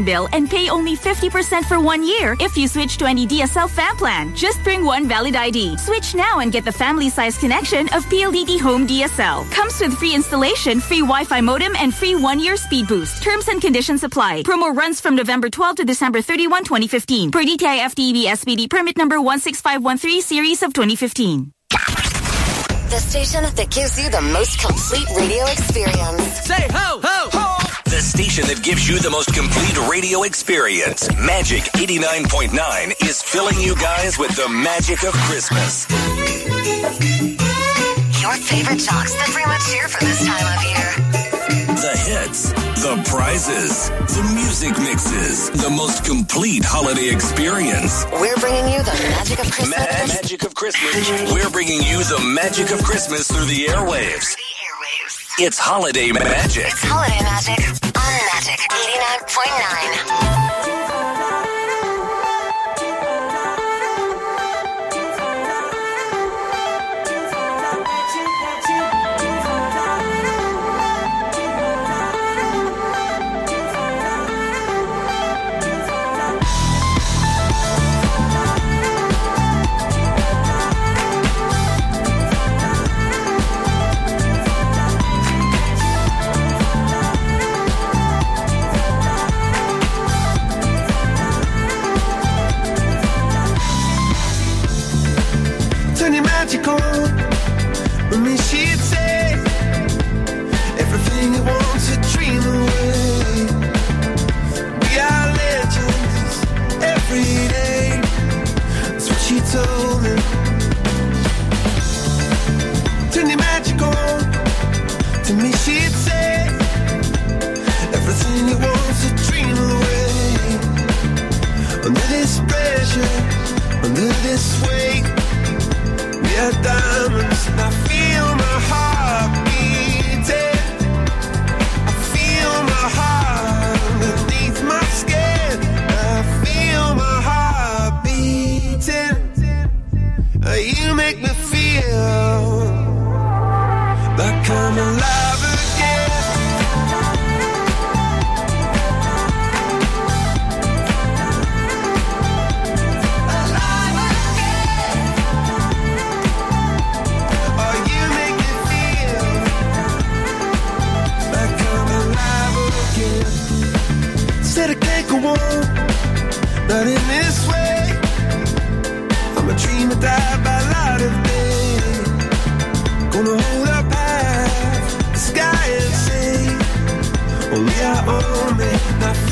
bill and pay only 50% for one year if you switch to any DSL fan plan. Just bring one valid ID. Switch now and get the family size connection of PLDT Home DSL. Comes with free installation, free Wi-Fi modem, and free one-year speed boost. Terms and conditions apply. Promo runs from November 12 to December 31, 2015. Per DTI FTEB SPD permit number 16513 series of 2015. The station that gives you the most complete radio experience. Say ho, ho, ho! The station that gives you the most complete radio experience. Magic 89.9 is filling you guys with the magic of Christmas. Your favorite jocks that pretty much here for this time of year. The hits, the prizes, the music mixes, the most complete holiday experience. We're bringing you the magic of Christmas. Ma- magic of Christmas. We're bringing you the magic of Christmas through the airwaves. It's holiday magic. It's holiday magic on Magic 89.9. turn your magic. With me, she'd say everything you want to dream away. We are legends every day. That's what she told me. Turn your magic on. To me, she'd say everything you want to dream away. Under this pressure, under this weight. Heart not in this way. I'm a dreamer, die by light of day. Gonna hold up half the sky and say, Only I own it.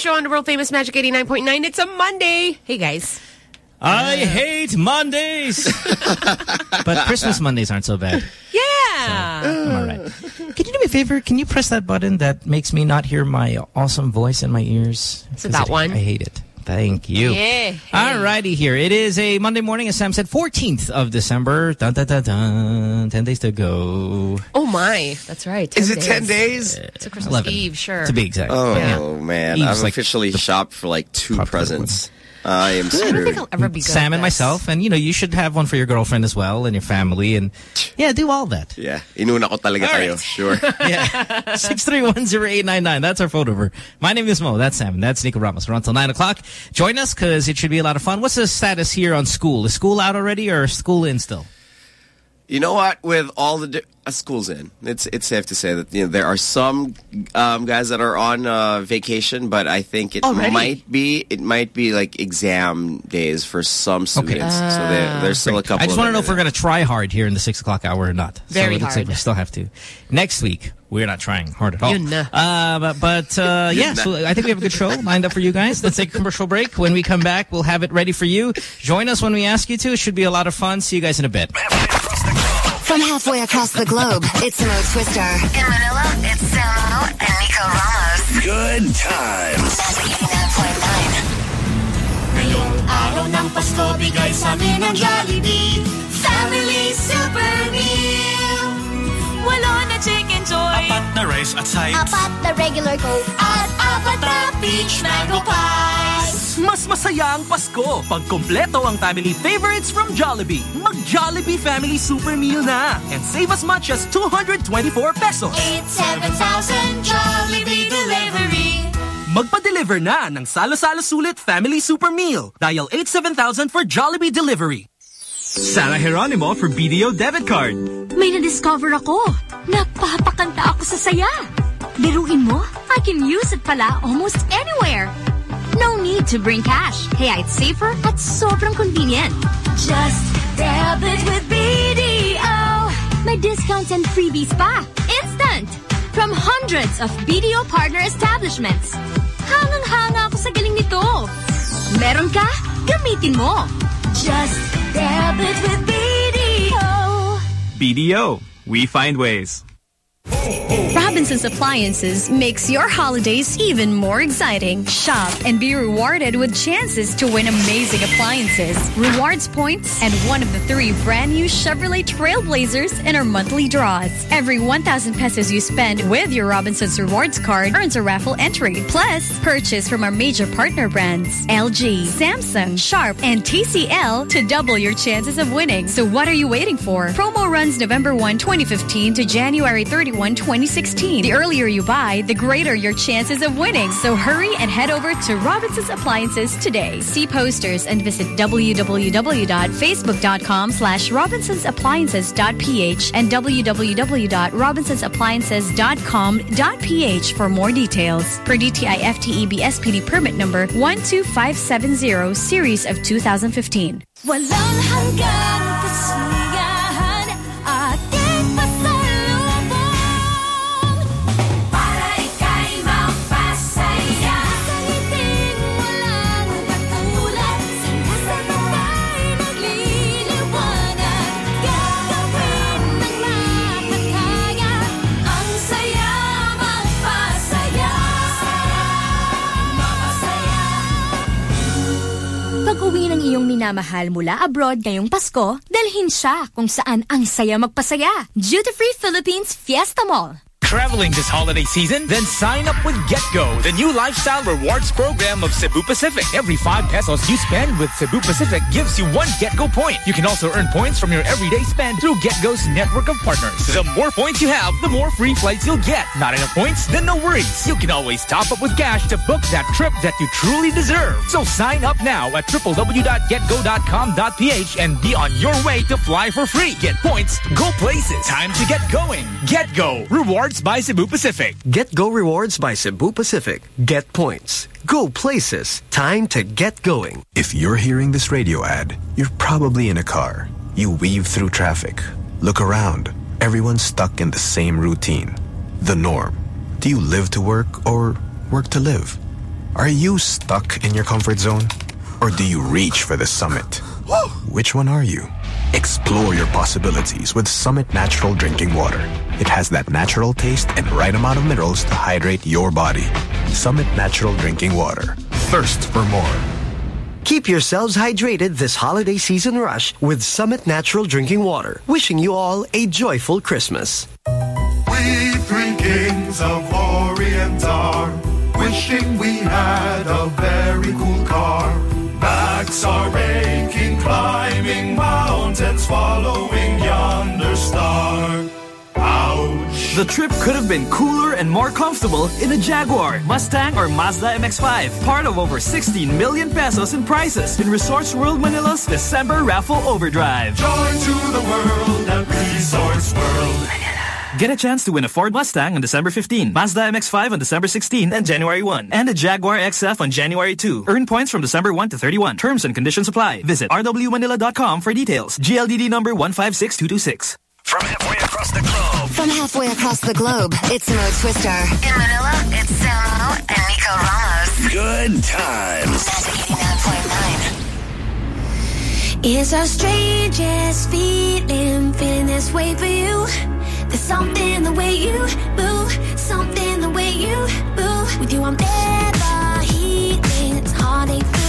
Show on the world famous Magic 89.9. It's a Monday. Hey, guys. I hate Mondays. but Christmas Mondays aren't so bad. Yeah. I'm all right. Can you do me a favor? Can you press that button that makes me not hear my awesome voice in my ears? So that I, one? I hate it. Thank you. Yeah. All righty here. It is a Monday morning, as Sam said, 14th of December. Dun, dun, dun, dun. 10 days to go. Oh, my. That's right. Is it 10 days? It's a Christmas 11. Eve, sure. To be exact. Oh, Yeah. man. Eve's I've like officially shopped for like two Popular presents. I am I don't think screwed. I'll ever be good Sam at and myself. And, you know, you should have one for your girlfriend as well and your family. And, yeah, do all that. Yeah. Inuna ko talaga All tayo. right. Sure. Yeah. 6310899. That's our phone number. My name is Mo. That's Sam. That's Nico Ramos. We're on until 9 o'clock. Join us because it should be a lot of fun. What's the status here on school? Is school out already or school in still? You know what? With all the uh, schools in, it's it's safe to say that you know there are some um, guys that are on uh, vacation, but I think it Already? might be it might be like exam days for some students. so there, there's still a couple. I just want to know if in we're going to try hard here in the 6 o'clock hour or not. Very so it looks like hard. we still have to. Next week, we're not trying hard at all. Yun na. Uh, but but uh, yeah, so I think we have a good show lined up for you guys. Let's take a commercial break. When we come back, we'll have it ready for you. Join us when we ask you to. It should be a lot of fun. See you guys in a bit. From halfway across the globe, it's Mo Twister. In Manila, it's Samo and Nico Ramos. Good times. Magic 89.9. Ngayong araw ng Pasko, bigay sa amin ng Jollibee Family Super Meal Walo na chicken joy. Apat na rice at sides. Apat na regular Coke At apat na peach mango pies Mas masaya ang Pasko pag kompleto ang family favorites from Jollibee. Mag-Jollibee Family Super Meal na and save as much as 224 pesos. 87000 Jollibee Delivery Magpa-deliver na ng Salo-Salo Sulit Family Super Meal. Dial 87000 for Jollibee Delivery. Sarah Geronimo for BDO Debit Card. May na-discover ako. Napapakanta ako sa saya. Biruin mo, I can use it pala almost anywhere. No need to bring cash. Kaya it's safer at sobrang convenient. Just grab it with BDO May discounts and freebies pa. Instant! From hundreds of BDO partner establishments. Hangang-hanga ako sa galing nito. Meron ka? Gamitin mo. Just grab with BDO BDO. We find ways. Robinson's Appliances makes your holidays even more exciting. Shop and be rewarded with chances to win amazing appliances, rewards points, and one of the three brand new Chevrolet Trailblazers in our monthly draws. Every 1,000 pesos you spend with your Robinson's Rewards card earns a raffle entry. Plus, purchase from our major partner brands LG, Samsung, Sharp, and TCL to double your chances of winning. So what are you waiting for? Promo runs November 1, 2015 to January 31, 2016. The earlier you buy, the greater your chances of winning. So hurry and head over to Robinson's Appliances today. See posters and visit www.facebook.com slash robinsonsappliances.ph and www.robinsonsappliances.com.ph for more details. Per DTI FTEB SPD permit number 12570 series of 2015. Walang hanggang minamahal mula abroad ngayong Pasko, dalhin siya kung saan ang saya magpasaya. Duty Free Philippines Fiesta Mall. Traveling this holiday season? Then sign up with GetGo, the new lifestyle rewards program of Cebu Pacific. Every 5 pesos you spend with Cebu Pacific gives you one GetGo point. You can also earn points from your everyday spend through GetGo's network of partners. The more points you have, the more free flights you'll get. Not enough points? Then no worries. You can always top up with cash to book that trip that you truly deserve. So sign up now at www.getgo.com.ph and be on your way to fly for free. Get points, go places. Time to get going. GetGo. Rewards by Cebu Pacific. Get Go Rewards by Cebu Pacific. Get points. Go places. Time to get going. If you're hearing this radio ad, you're probably in a car. You weave through traffic. Look around. Everyone's stuck in the same routine. The norm. Do you live to work or work to live? Are you stuck in your comfort zone? Or do you reach for the summit? Which one are you? Explore your possibilities with Summit Natural Drinking Water. It has that natural taste and right amount of minerals to hydrate your body. Summit Natural Drinking Water. Thirst for more. Keep yourselves hydrated this holiday season rush with Summit Natural Drinking Water. Wishing you all a joyful Christmas. We three kings of Orient are wishing we had a very cool car. Backs are aching, climbing mountains, following yonder star. Ouch. The trip could have been cooler and more comfortable in a Jaguar, Mustang, or Mazda MX-5. Part of over 16 million pesos in prizes in Resorts World Manila's December Raffle Overdrive. Joy to the world at Resorts World. Get a chance to win a Ford Mustang on December 15, Mazda MX-5 on December 16 and January 1, and a Jaguar XF on January 2. Earn points from December 1 to 31. Terms and conditions apply. Visit rwmanila.com for details. GLDD number 156226. From halfway across the globe. From halfway across the globe, it's Mo Twister. In Manila, it's Samo and Nico Ramos. Good times. It's our strangest feeling, feeling this way for you. There's something the way you move, something the way you move. With you, I'm never healing. It's heartache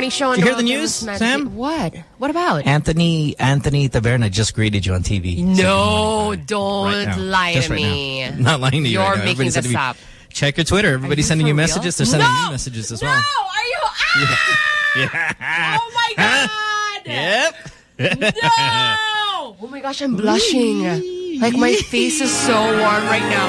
morning show. on Did you hear the news, Sam? What? What about? Anthony Anthony Taberna just greeted you on TV. no, don't Right lie Just to right me. now. Not lying to you. You're right making Everybody's this sending me- up. Check your Twitter. Everybody's you sending you messages. They're sending No! me messages as No, well. are you? Ah! Yeah. Oh my god! Yep. No! Oh my gosh, I'm blushing. Like my face is so warm right now.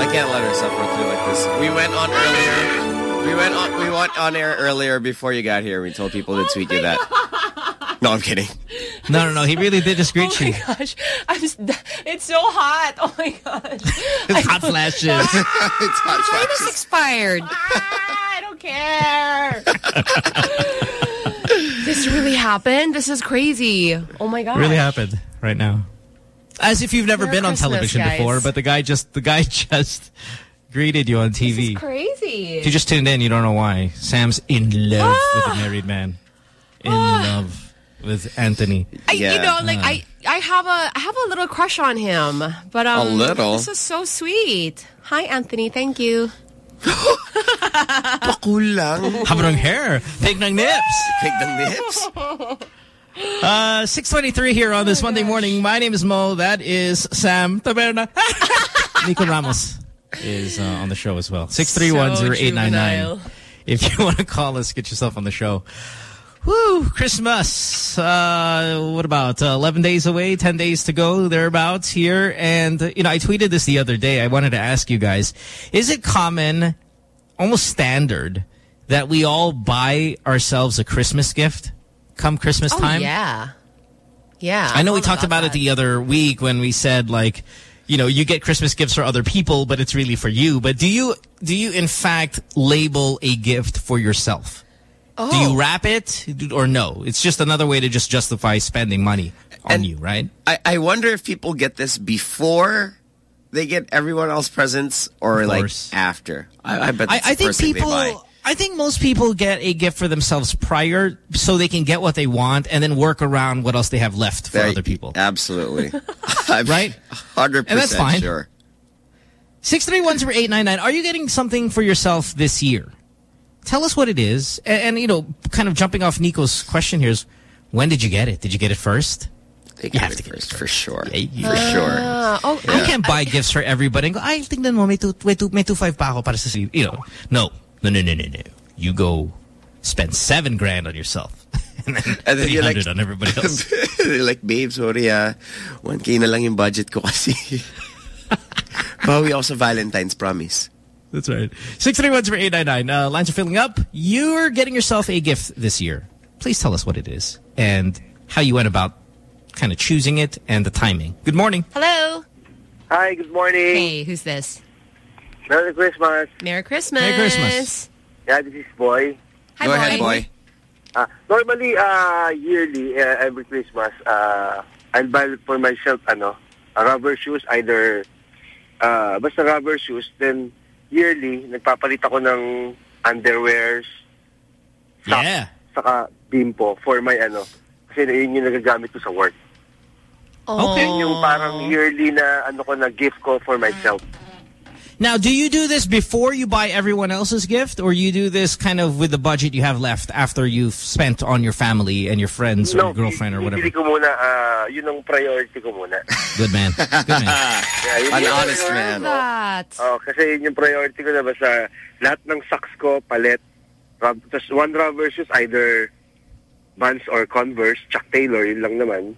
I can't let her suffer through like this. We went on earlier. We went on. We went on air earlier before you got here. We told people to tweet you that. No, I'm kidding. No, no, no. He really did just greet Oh you. my gosh, I'm. s- It's so hot. Oh my gosh. It's hot flashes. it's hot China's expired. Ah, I don't care. this really happened. This is crazy. Oh my gosh. really happened right now. As if you've never Merry been on Christmas, television guys. before, but the guy just the guy just greeted you on TV. Crazy. If you just tuned in, you don't know why. Sam's in love with Ah. a married man. In love with Anthony. I, You know, like Uh, I, I have a, I have a little crush on him, but um, A little? This is so sweet. Hi, Anthony. Thank you. Pakulang. Haba ng hair. Pig ng nips. Pig ng nips. Uh, 623 here on this Monday morning. My name is Mo. That is Sam Taberna. Nico Ramos is uh, on the show as well. 6310899. If you want to call us, get yourself on the show. Woo! Christmas. Uh, what about uh, 11 days away, 10 days to go, thereabouts here. And, you know, I tweeted this the other day. I wanted to ask you guys, is it common, almost standard, that we all buy ourselves a Christmas gift come Christmas Oh time? yeah, yeah. I know we talked about it the other week when we said like, you know, you get Christmas gifts for other people, but it's really for you. But do you do you in fact label a gift for yourself? Do Oh. you wrap it or no? It's just another way to just justify spending money on you, right? I, I wonder if people get this before they get everyone else presents or like after. I, I bet I, I think first thing they people. Buy. I think most people get a gift for themselves prior so they can get what they want and then work around what else they have left for There- other people. Absolutely. I'm Right? 100% And that's fine. sure. 631-0899, are you getting something for yourself this year? Tell us what it is. And, and, you know, kind of jumping off Nico's question here is, when did you get it? Did you get it first? They you have to get first, for sure. Yeah, you- For sure. Oh, You can't buy gifts for everybody and go, ay, tingnan mo, may two, may two, may two five pa ako para sa si-" You know, no. No, no, no, no, no. You go spend seven grand on yourself. and then, And then you're 300 like- on everybody else. They're like, babe, sorry ah. 1K na lang yung budget ko kasi. Bawi ako sa Valentine's, promise. That's right. 631-0899. Uh, lines are filling up. You're getting yourself a gift this year. Please tell us what it is and how you went about kind of choosing it and the timing. Good morning. Hello. Hi, good morning. Hey, who's this? Merry Christmas. Merry Christmas. Merry Christmas. Yeah, this is Boy. Hi, Go boy. ahead, boy. Uh, normally, uh, yearly, uh, every Christmas, uh, I'll buy for myself, ano, rubber shoes, either, uh, basta rubber shoes, then yearly, nagpapalit ako ng underwears, socks, Yeah. saka bimpo for my, ano, kasi yun yung nagagamit ko sa work. Okay. Yun yung parang yearly na, ano ko, na gift ko for myself. Now, do you do this before you buy everyone else's gift or you do this kind of with the budget you have left after you've spent on your family and your friends or your girlfriend or whatever? Bibili ko muna, uh, yun ang priority ko muna. Good man. Good man. Yeah, yun An yung honest priority man. ko. That. Oh, kasi yun yung priority ko na basta lahat ng socks ko, palet, rub, tas one rubber shoes, either Vans or Converse, Chuck Taylor, yun lang naman.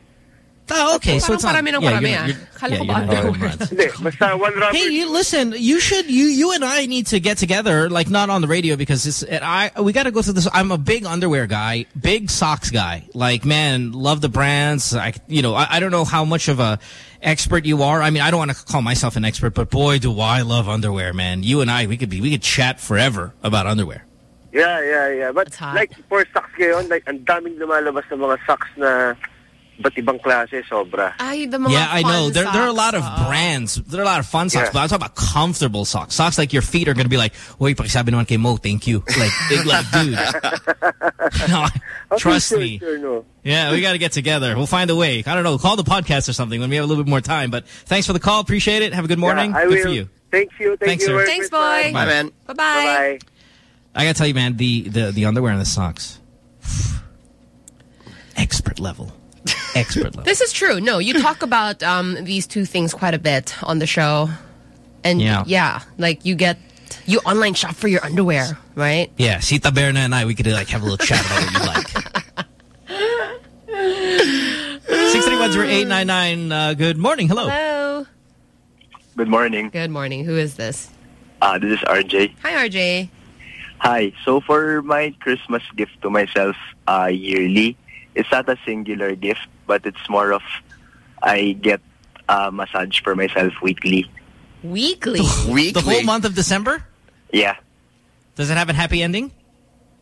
Oh, okay. So Parang it's not, parami ng yeah, you're ah. not- you're- yeah, you're not underwear? brands. Hindi, basta one rubber Hey, you listen. You should. You you and I need to get together, like not on the radio because it's. and I we got to go through this. I'm a big underwear guy, big socks guy. Like man, love the brands. I you know I, I don't know how much of a expert you are. I mean, I don't want to call myself an expert, but boy, do I love underwear, man. You and I, we could be we could chat forever about underwear. Yeah, yeah, yeah. But like for socks ngayon, like ang daming lumalabas ng mga socks na ba't ibang klase, sobra. Ay, the mga yeah, I know. fun There, there are a lot of brands. There are a lot of fun socks, Yeah. but I'm talking about comfortable socks. Socks like your feet are going to be like, wait, pakisabi naman kay Mo, thank you. Like, big, like dude. no, trust me. Sure, no. Yeah, we got to get together. We'll find a way. I don't know. Call the podcast or something when we have a little bit more time. But thanks for the call. Appreciate it. Have a good morning. Yeah, I good will. for you. Thank you. Thank Thanks, you. sir. Thanks, boy. Bye, man. Bye-bye. Bye-bye. I gotta tell you, man, the, the, the underwear and the socks. Expert level. Expert level. This is true. No, you talk about um, these two things quite a bit on the show. And Yeah. yeah, like you get, you online shop for your underwear, right? Yeah, Sita Berna and I, we could like have a little chat about what you like. Six three one zero eight nine nine. Uh, good morning. Hello. Hello. Good morning. Good morning. Who is this? Uh, this is RJ. Hi, RJ. Hi. So for my Christmas gift to myself uh, yearly, it's not a singular gift, but it's more of I get a massage for myself weekly. Weekly. The whole month of December? Yeah. Does it have a happy ending?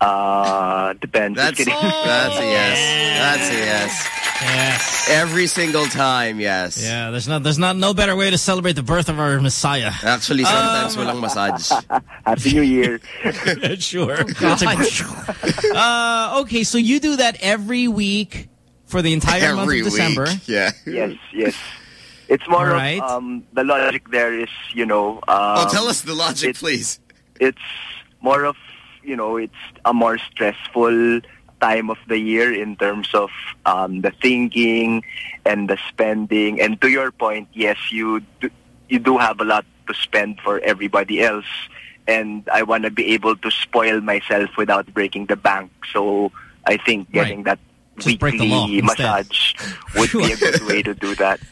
Uh, depends. That's, Just kidding. that's a yes. That's a yes. Yes. Every single time, yes. Yeah, there's not there's not no better way to celebrate the birth of our Messiah. Actually, sometimes Um, walang massage. Happy New Year. sure. It's like- uh, okay, so you do that every week for the entire month Every of week. December. Yeah. yes, yes. It's more right. of um, the logic there is, you know. Um, oh, tell us the logic, please. It's more of, you know, it's a more stressful time of the year in terms of um, the thinking and the spending. And to your point, yes, you do, you do have a lot to spend for everybody else. And I want to be able to spoil myself without breaking the bank. So I think getting that Just break the law massage would be a good way to do that.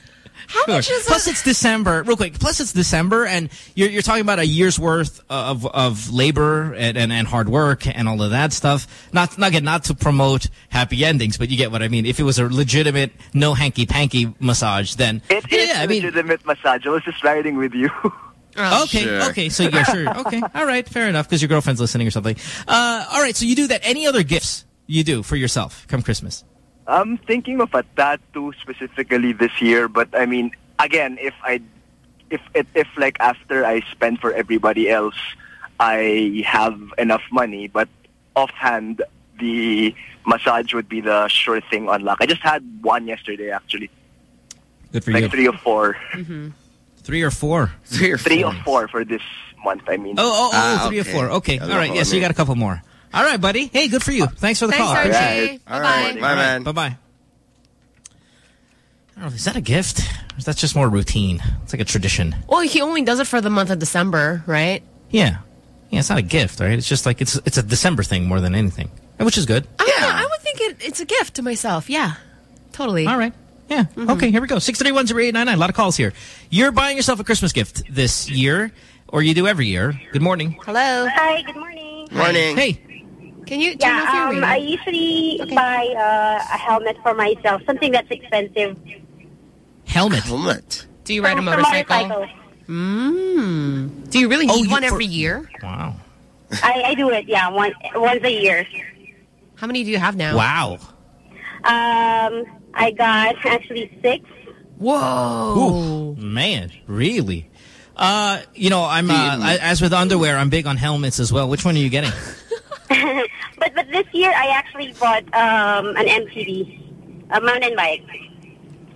Sure. Plus, it's December. Real quick. Plus, it's December, and you're, you're talking about a year's worth of of labor and, and, and hard work and all of that stuff. Not not again, not to promote happy endings, but you get what I mean. If it was a legitimate, no hanky panky massage, then It is yeah, I mean, legitimate massage. I was just riding with you. okay, Sure. okay. So yeah, sure. Okay, all right, fair enough. Because your girlfriend's listening or something. Uh, all right. So you do that. Any other gifts you do for yourself come Christmas? I'm thinking of a tattoo specifically this year, but I mean, again, if I, if if, if like after I spend for everybody else, I have enough money, but offhand, the massage would be the sure thing on luck. I just had one yesterday, actually, Good for like you. three or 4 Three or four. Three or three or four for this month. I mean, Oh, oh, oh, Ah, three okay. or four. Okay. All Hello, right. Yeah, so you got a couple more. All right, buddy. Hey, good for you. Thanks for the Thanks, call. RJ. Appreciate it. Bye-bye. Bye, man. Bye-bye. I don't know, is that a gift? Or is that just more routine? It's like a tradition. Well, he only does it for the month of December, right? Yeah. Yeah, it's not a gift, right? It's just like, it's it's a December thing more than anything. Which is good. I don't know. I would think it, it's a gift to myself. Yeah, totally. All right. Yeah. Mm-hmm. Okay, here we go. 631-0899. A lot of calls here. You're buying yourself a Christmas gift this year, or you do every year. Good morning. Hello. Hi, good morning. Morning. Hey. Can you turn off your Yeah, um, radio? I usually buy uh, a helmet for myself, something that's expensive. Helmet. Helmet. Do you ride a For- for motorcycle? motorcycle. Mm. Do you really Oh, need you- one for- every year? Wow. I, I do it, yeah, one, once a year. How many do you have now? Wow. Um, I got actually six. Whoa. Ooh, man, really? Uh, you know, I'm uh, I, as with underwear, I'm big on helmets as well. Which one are you getting? But but this year I actually bought um, an MTB, a mountain bike.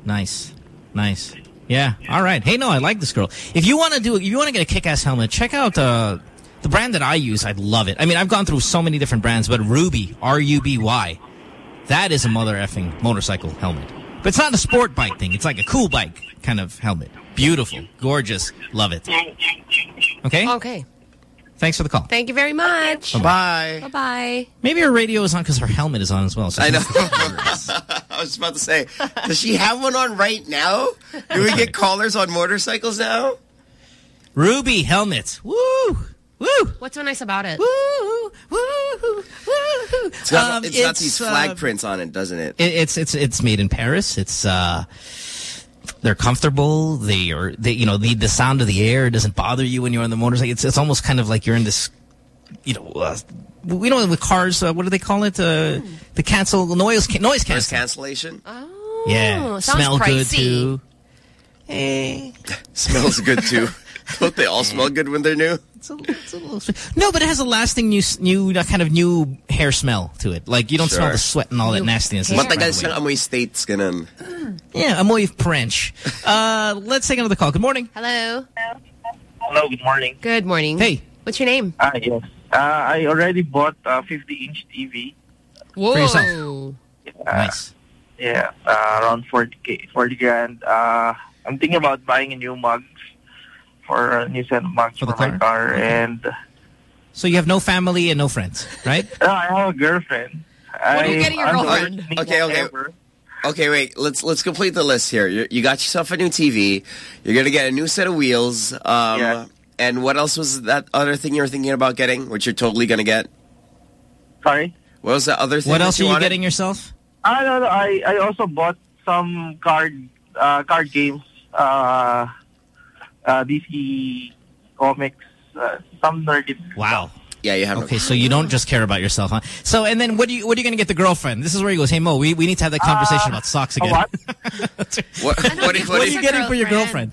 Nice, nice. Yeah. All right. Hey, no, I like this girl. If you want to do, if you want to get a kick-ass helmet, check out uh, the brand that I use. I love it. I mean, I've gone through so many different brands, but Ruby, R-U-B-Y, that is a mother effing motorcycle helmet. But it's not a sport bike thing. It's like a cool bike kind of helmet. Beautiful, gorgeous, love it. Okay. Okay. Thanks for the call. Thank you very much. Bye. Bye-bye. Bye. Maybe her radio is on because her helmet is on as well. So I know. I was about to say, does she have one on right now? Do we get callers on motorcycles now? Ruby helmets. Woo! Woo! What's so nice about it? Woo! Woo! Woo! It's got, Um, it's got these flag uh, prints on it, doesn't it? It, it's it's it's made in Paris. It's uh, they're comfortable. They are they you know the the sound of the air doesn't bother you when you're on the motorcycle. It's it's almost kind of like you're in this, you know. Uh, we know with cars, uh, what do they call it? Uh, the cancel noise ca- noise Noise cancel. cancellation? Yeah, Oh, sounds smell good too. Hey, Smells good too. Don't they all smell good when they're new? It's a, it's a little. No, but it has a lasting new new uh, kind of new hair smell to it. Like you don't smell the sweat and all that New nastiness. hair. It's Matagal right siyang away. amoy states ganun. Yeah, amoy French. Uh, let's take another call. Good morning. Hello. Hello, good morning. Good morning. Hey. What's your name? Ah, yes. Uh, I already bought a 50-inch TV. Whoa. yourself? Uh, Nice. Yeah, uh, around forty k, 40 grand. Uh, I'm thinking about buying a new mugs for a new set of mugs for, my car. And uh, So you have no family and no friends, right? I have a girlfriend. What are you I- getting your I'm girlfriend? Okay, okay. forever. Okay, wait. Let's let's complete the list here. you you got yourself a new TV. You're gonna get a new set of wheels. Um, Yeah. And what else was that other thing you were thinking about getting, which you're totally gonna get? Sorry? What was that other thing? What that else are you wanted? getting yourself? I don't know. I, I also bought some card uh, card games, uh, uh, DC comics, uh, some nerdy. Wow. Yeah, you have. Okay, so you don't just care about yourself, huh? So, and then what do you what are you going to get the girlfriend? This is where he goes. Hey Mo, we, we need to have that conversation Uh, about socks again. what? What, what, What are you getting for your girlfriend?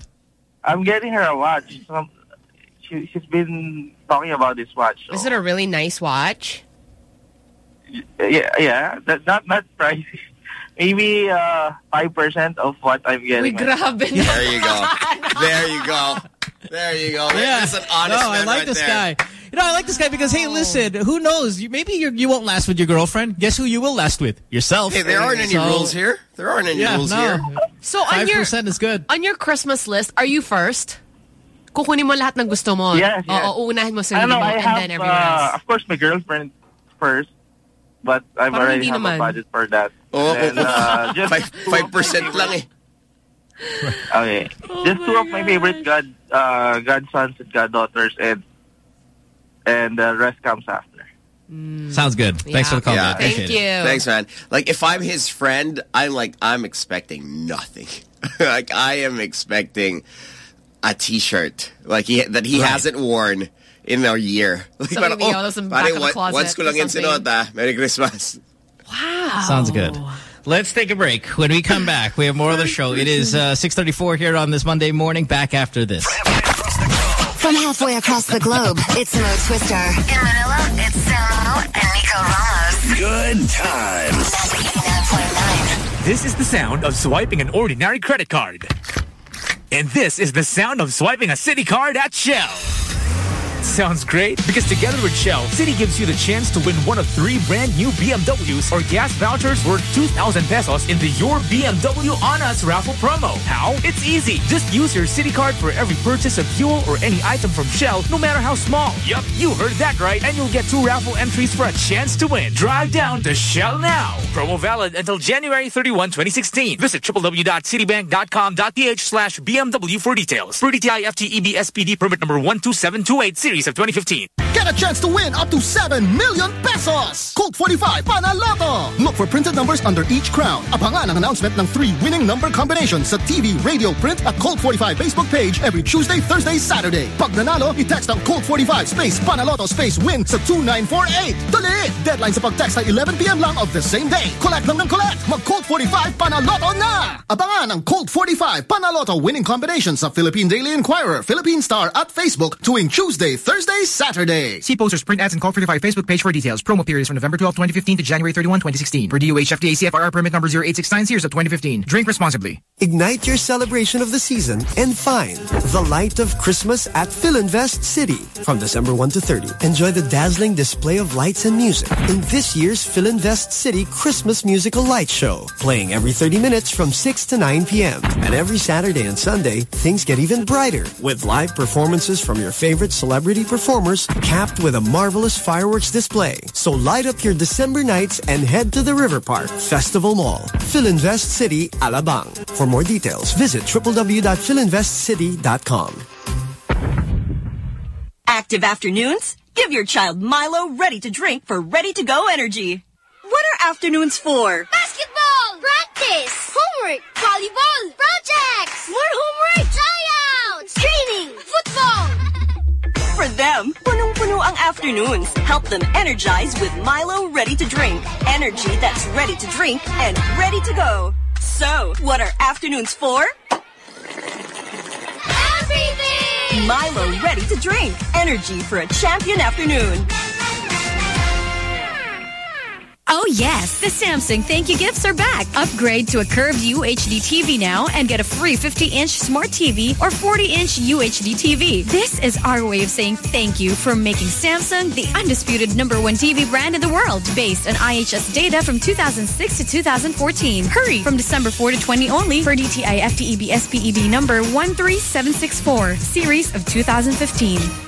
I'm getting her a watch. Some, she, she's been talking about this watch. Is it a really nice watch? Yeah, yeah. That, not not pricey. Maybe uh, five percent of what I'm Uy, getting. grabe There you go. There you go. There you go. Yeah. That's an honest no, I like right this there. guy. You know, I like this guy because, hey, listen, who knows? You, maybe you're, you won't last with your girlfriend. Guess who you will last with? Yourself. Hey, there aren't any So- rules here. There aren't any Yeah, rules no. here. So on your 5% is good. on your Christmas list, are you first? Kukunin mo lahat ng gusto mo. Yes, yes. Oo, uunahin mo I sarili know. mo I and have, then everyone uh, of course, my girlfriend first, but I've Parang already have naman. a budget for that. Oh, And, oh, uh, just Five five percent lang eh. Okay. Just two of my favorite god uh, godsons and goddaughters, and and the rest comes after. Sounds good. Thanks for the call, man. Thank Appreciate you. it. Thanks, man. Like, if I'm his friend, I'm like, I'm expecting nothing. like, I am expecting a T-shirt, like he that he Right. hasn't worn in a year. Like, Something parang, you know, back of the what- closet once ko or lang yun sinuot, ah. Merry Christmas. Wow. Sounds good. Let's take a break. When we come back, we have more of the show. It is uh, 6.34 here on this Monday morning. Back after this. From halfway across the globe, it's Mo Twister. In Manila, it's Samo and Nico Ramos. Good times. This is the sound of swiping an ordinary credit card. And this is the sound of swiping a Citi card at Shell. Sounds great because together with Shell, Citi gives you the chance to win one of three brand new BMWs or gas vouchers worth 2,000 pesos in the Your BMW On Us raffle promo. How? It's easy. Just use your Citi card for every purchase of fuel or any item from Shell, no matter how small. Yup, you heard that right. And you'll get two raffle entries for a chance to win. Drive down to Shell now. Promo valid until January 31, 2016. Visit www.citibank.com.ph slash BMW for details. For DTI FTEB SPD permit number 12728 series of 2015. Get a chance to win up to 7 million pesos! Colt 45 Panaloto! Look for printed numbers under each crown. Abangan ang announcement ng three winning number combinations sa TV, radio, print at Colt 45 Facebook page every Tuesday, Thursday, Saturday. Pag nanalo, i-text ang Colt 45 space Panaloto space win sa 2948. Dali! Deadline sa pag-text ay 11pm lang of the same day. Collect lang ng collect! Mag Colt 45 Panaloto na! Abangan ang Colt 45 Panaloto winning combinations sa Philippine Daily Inquirer, Philippine Star at Facebook tuwing Tuesday, Thursday, Saturday. See posters, print ads, and Colt 45 Facebook page for details. Promo periods from November 12, 2015 to January 31, 2016. For DOH FDA CFR permit number 0869 series of 2015. Drink responsibly. Ignite your celebration of the season and find the light of Christmas at Philinvest City. From December 1 to 30, enjoy the dazzling display of lights and music in this year's Philinvest City Christmas Musical Light Show, playing every 30 minutes from 6 to 9 p.m. And every Saturday and Sunday, things get even brighter with live performances from your favorite celebrity performers capped with a marvelous fireworks display. So light up your December nights and head to the River Park Festival Mall, Philinvest City, Alabang. For more details, visit www.philinvestcity.com. Active afternoons? Give your child Milo ready to drink for ready to go energy. What are afternoons for? Basketball! Practice! Homework! Volleyball! Projects! More homework! Tryouts! Training! Football! For them, punong-puno ang afternoons. Help them energize with Milo ready to drink. Energy that's ready to drink and ready to go. So, what are afternoons for? Everything! Milo ready to drink. Energy for a champion afternoon. Oh yes, the Samsung thank you gifts are back. Upgrade to a curved UHD TV now and get a free 50-inch smart TV or 40-inch UHD TV. This is our way of saying thank you for making Samsung the undisputed number one TV brand in the world based on IHS data from 2006 to 2014. Hurry from December 4 to 20 only for DTI FTEB SPEB number 13764, series of 2015.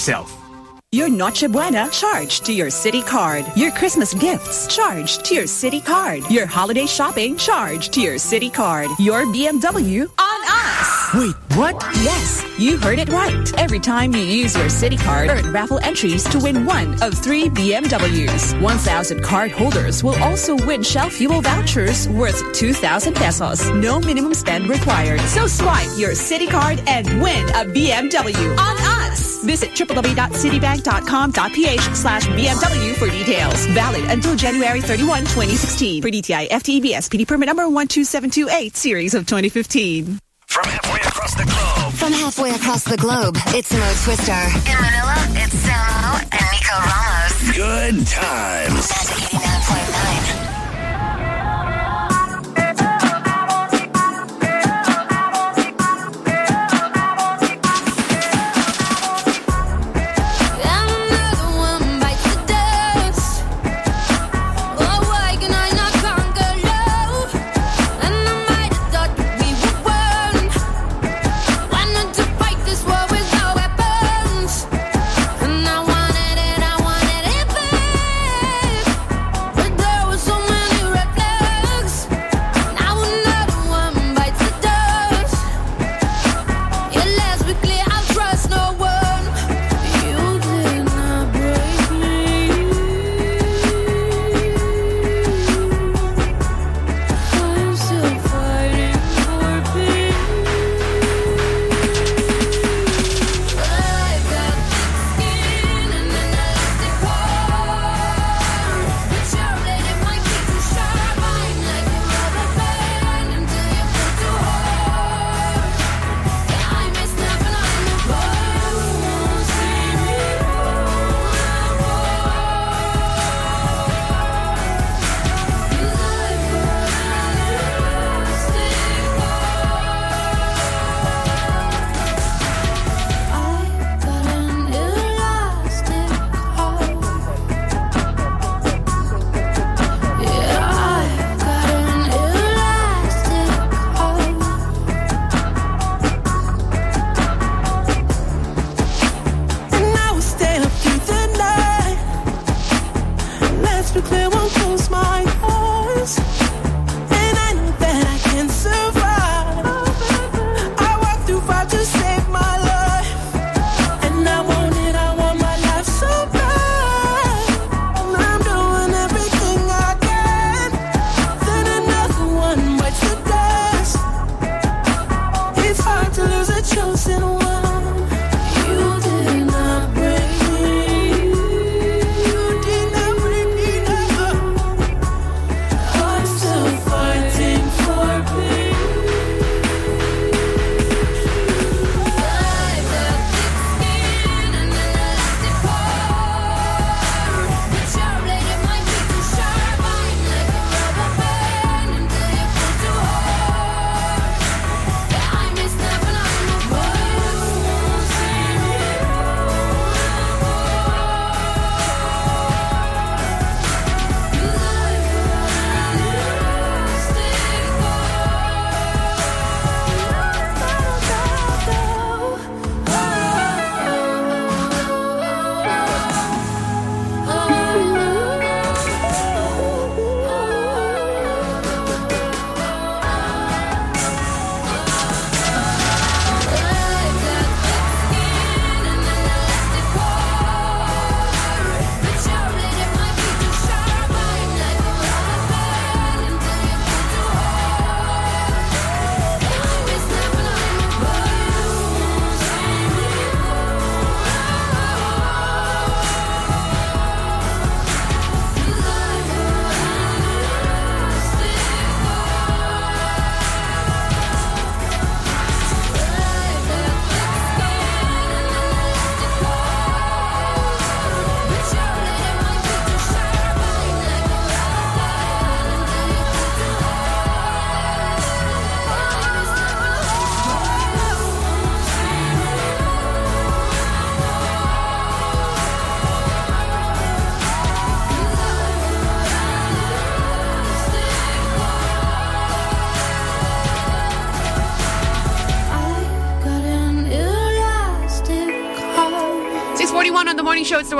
yourself. Your Noche Buena charged to your Citi Card. Your Christmas gifts charged to your Citi Card. Your holiday shopping charged to your Citi Card. Your BMW on us. Wait, what? Yes, you heard it right. Every time you use your Citi Card, earn raffle entries to win one of three BMWs. 1,000 card holders will also win Shell fuel vouchers worth 2,000 pesos. No minimum spend required. So swipe your Citi Card and win a BMW on us. Visit www.citibank.com.ph slash BMW for details. Valid until January 31, 2016. For DTI FTEB SPD permit number 12728, series of 2015. From halfway across the globe. From halfway across the globe, it's Mo Twister. In Manila, it's Samo and Nico Ramos. Good times.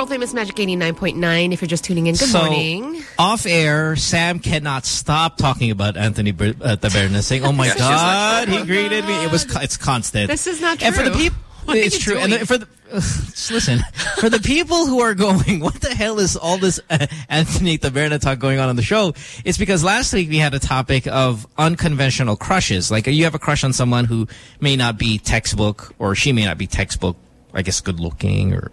World famous Magic 89.9. If you're just tuning in, good so, morning. off air, Sam cannot stop talking about Anthony Ber uh, Taberna, saying, "Oh my God, like, he greeted me." It was it's constant. This is not true. And for the people, it's true. And doing? the, for the just listen, for the people who are going, what the hell is all this uh, Anthony Taberna talk going on on the show? It's because last week we had a topic of unconventional crushes. Like you have a crush on someone who may not be textbook, or she may not be textbook. I guess good looking or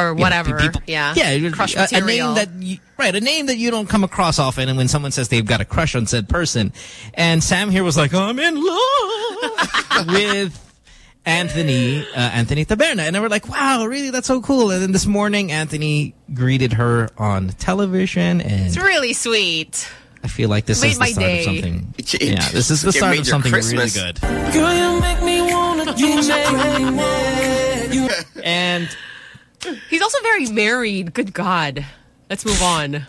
Or you know, whatever. people- yeah. yeah, Crush a, a name that you, right, a name that you don't come across often. And when someone says they've got a crush on said person, and Sam here was like, I'm in love with Anthony, uh, Anthony Taberna, and then we're like, wow, really, that's so cool. And then this morning, Anthony greeted her on television, and It's really sweet. I feel like this Made is the my start day. of something. It- yeah, this is the start of something Christmas. really good. Girl, you make me wanna do you And He's also very married. Good God. Let's move on.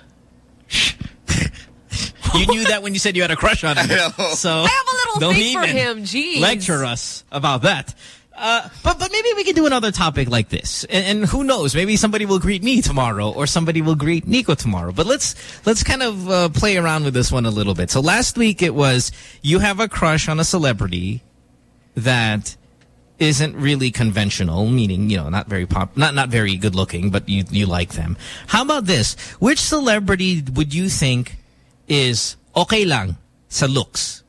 you knew that when you said you had a crush on him. So I have a little thing for him. Jeez. lecture us about that. Uh, but but maybe we can do another topic like this, and, and who knows? Maybe somebody will greet me tomorrow, or somebody will greet Nico tomorrow. But let's let's kind of uh, play around with this one a little bit. So last week it was you have a crush on a celebrity that isn't really conventional, meaning you know not very pop, not not very good looking, but you you like them. How about this? Which celebrity would you think is okay lang sa looks?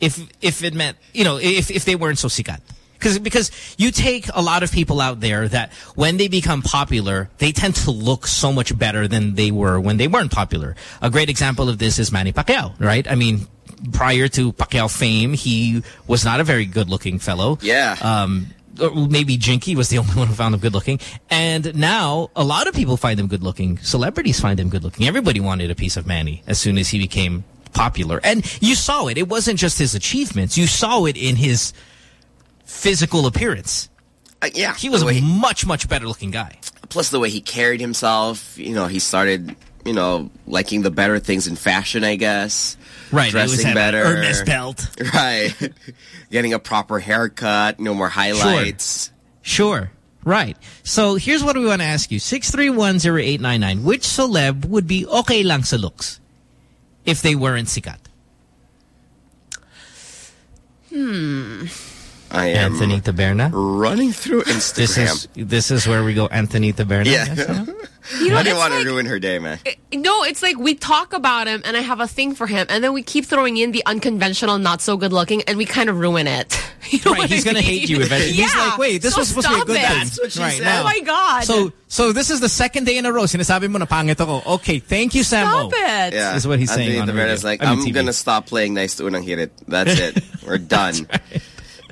if if it meant you know if if they weren't so sikat because because you take a lot of people out there that when they become popular they tend to look so much better than they were when they weren't popular a great example of this is Manny Pacquiao right I mean prior to Pacquiao fame he was not a very good looking fellow Yeah. um maybe Jinky was the only one who found him good looking. And now a lot of people find him good looking. Celebrities find him good looking. Everybody wanted a piece of Manny as soon as he became popular. And you saw it. It wasn't just his achievements. You saw it in his physical appearance. Uh, yeah. He was a much, much better looking guy. Plus the way he carried himself, you know, he started, you know, liking the better things in fashion, I guess. Right. he always Dressing better. an Hermes belt. Right. Getting a proper haircut, no more highlights. Sure. Right. So here's what we want to ask you. 6310899. Which celeb would be okay lang sa looks if they weren't sikat? Hmm. I am Anthony Taberna. running through Instagram. This is this is where we go Anthony Taberna. yeah. Yes, yeah? You know, I didn't want like- to ruin her day, man. No, it's like we talk about him and I have a thing for him and then we keep throwing in the unconventional, not so good looking and we kind of ruin it. You know Right, he's gonna hate you eventually. Yeah, He's like, wait, this So was supposed to be a good it. thing. That's what she right now. Oh my God. So so this is the second day in a row. Sinasabi mo na pangit ako. Okay, thank you, Samo. Stop it. Yeah. Is what he's Anthony saying on Taveras radio. like, I mean, I'm gonna stop playing nice to unang hirit. That's it. We're done.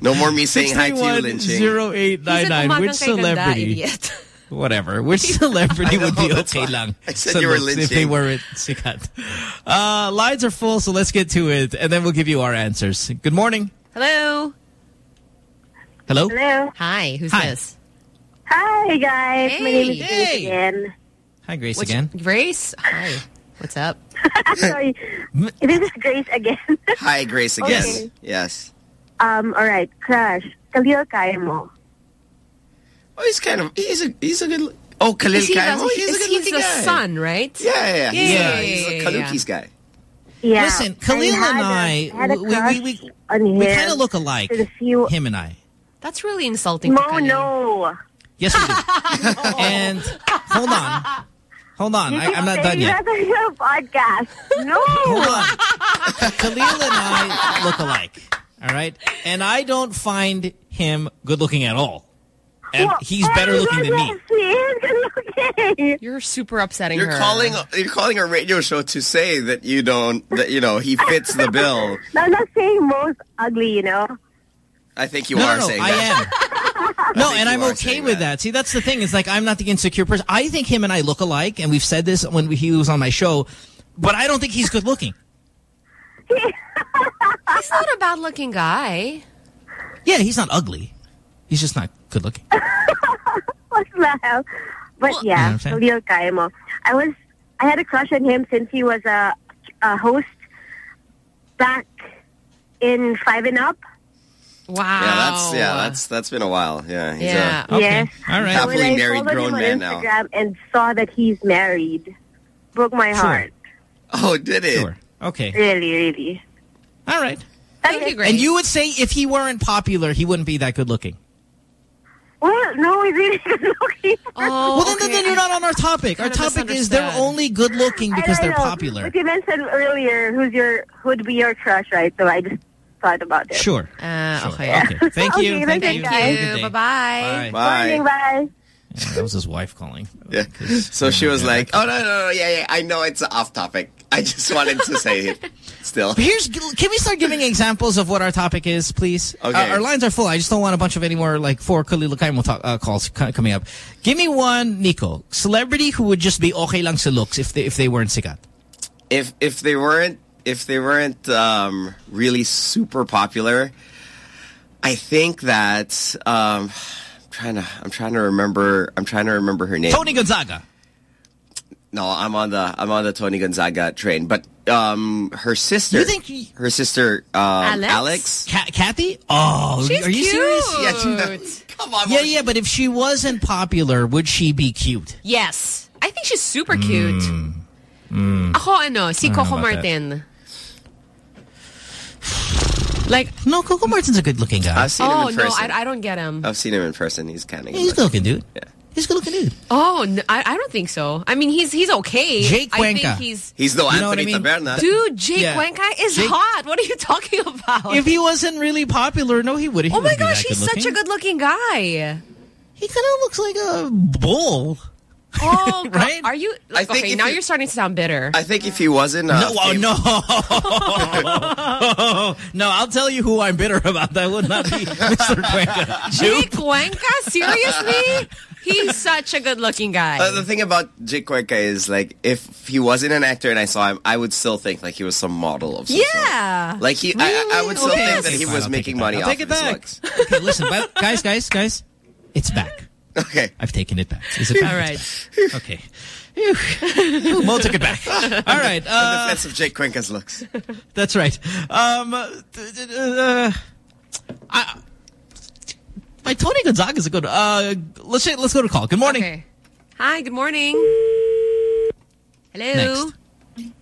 No more me saying hi to you, lynching. 0899. Which He's like, "Umagang kay ganda, celebrity? idiot. Whatever. Which celebrity I would be okay why lang? I said sa you were looks if they weren't sikat. Uh, lines are full, so let's get to it, and then we'll give you our answers. Good morning. Hello. Hello. Hello. Hi, who's Hi. this? Hi, guys. My name is Hey. Grace again. Hi, Grace What's- again. Grace? Hi. What's up? Sorry. This is Grace again. Hi, Grace again. Okay. Yes. Um, all right. Crush. Khalil Kaimo. Oh, he's kind of he's a he's a good. Oh, Khalil Is he the- Kaimo. He's a good he looking the guy. son, right? Yeah, yeah, yeah. He's, Yeah, yeah, he's yeah, a yeah, Kaluki's guy. Yeah. Listen, Khalil had and a- I, had a we, we, crush we, we kind of look alike. few- Him and I. That's really insulting. to Mo, Khalil. no. Yes, we do. And hold on. Hold on. I, I'm not done saying yet. that on your podcast. No. Hold on. Khalil and I look alike. All right? And I don't find him good looking at all. And Well, he's better looking than me. yes, He is good looking. You're super upsetting You're her. calling you're calling a radio show to say that you don't that you know he fits the bill. I'm not saying most ugly, you know. I think you no, are no, no, saying I that. am. No, and I'm okay with that. that. See, that's the thing. It's like I'm not the insecure person. I think him and I look alike, and we've said this when he was on my show, but I don't think he's good looking. He's not a bad looking guy. Yeah, he's not ugly. He's just not good looking. What's the hell? But You know what yeah, I'm saying? Khalil Kaimo. I was, I had a crush on him since he was a, a host back in Five and Up. Wow. Yeah, that's yeah, that's that's been a while. Yeah. He's Yeah. A, Yes. All right. So when Happily I married followed grown him on man now. And saw that he's married, broke my heart. Oh, did it? Sure. Okay. Really, really. All right. Thank you, Grace. And you would say if he weren't popular, he wouldn't be that good looking. Well, no, he's really good looking. Oh, well, then, then, then you're not on our topic. Our topic is they're only good looking because they're know, popular. But you mentioned earlier who's your who'd be your crush, right? So I just thought about it. Sure. Uh, okay. Okay. Thank you. Okay, Thank thank you. you. Have a good day. Bye-bye. Bye. Morning, bye. Yeah, that was his wife calling. Yeah. So she was like, "Oh no, no, no, yeah, yeah. I know it's off topic. I just wanted to say it. Still, Here's can we start giving examples of what our topic is, please? Okay. Uh, our lines are full. I just don't want a bunch of any more like four Khalil Kaimo talk uh, calls coming up. Give me one, Nico. Celebrity who would just be okay lang sa looks if they if they weren't sikat. if if they weren't if they weren't um, really super popular, I think that um, I'm trying to I'm trying to remember I'm trying to remember her name. Toni Gonzaga. No, I'm on the I'm on the Toni Gonzaga train, but um, her sister. You think he- her sister um, Alex? Alex? Ka Kathy? Oh, She's are you cute. serious? Yeah, come on. Yeah, yeah, but if she wasn't popular, would she be cute? Yes. I think she's super cute. Mm. Ako ano, si I don't know Coco. Martin. Like, No, Coco Martin's a good-looking guy. I've seen oh him in no, person. I, I don't get him. I've seen him in person. He's kind of Yeah, he's a good-looking dude. Yeah. He's a good-looking dude. Oh, no, I, I don't think so. I mean, he's he's okay. Jake I think he's... He's the You know Anthony I mean? Taberna. Dude, Jake Yeah. Cuenca is Jake- hot. What are you talking about? If he wasn't really popular, no, he would. He oh my wouldn't gosh, he's such a good-looking. good-looking guy. He kind of looks like a bull. Oh, Right? Are you... I think okay, if now you- you're starting to sound bitter. I think if he wasn't uh, No, oh, fam- no. no, I'll tell you who I'm bitter about. That would not be Mr. Cuenca. Jake Cuenca? Seriously? He's such a good-looking guy. Uh, the thing about Jake Cuenca is like if he wasn't an actor and I saw him, I would still think like he was some model of some sort. yeah. Like he, I, I I would still Okay. think that he Fine, was I'll making money off I'll take it his back. looks. Okay, listen, but guys, guys, guys, it's back. Okay. I've taken it back. Is it back? All right. Okay. Phew. Mo took it back. All right. In Uh, defense of Jake Cuenca's looks. that's right. Um, uh, uh, I, my Toni Gonzaga is a good. Uh, let's say, let's go to call. Good morning. Okay. Hi, good morning. Hello. Next.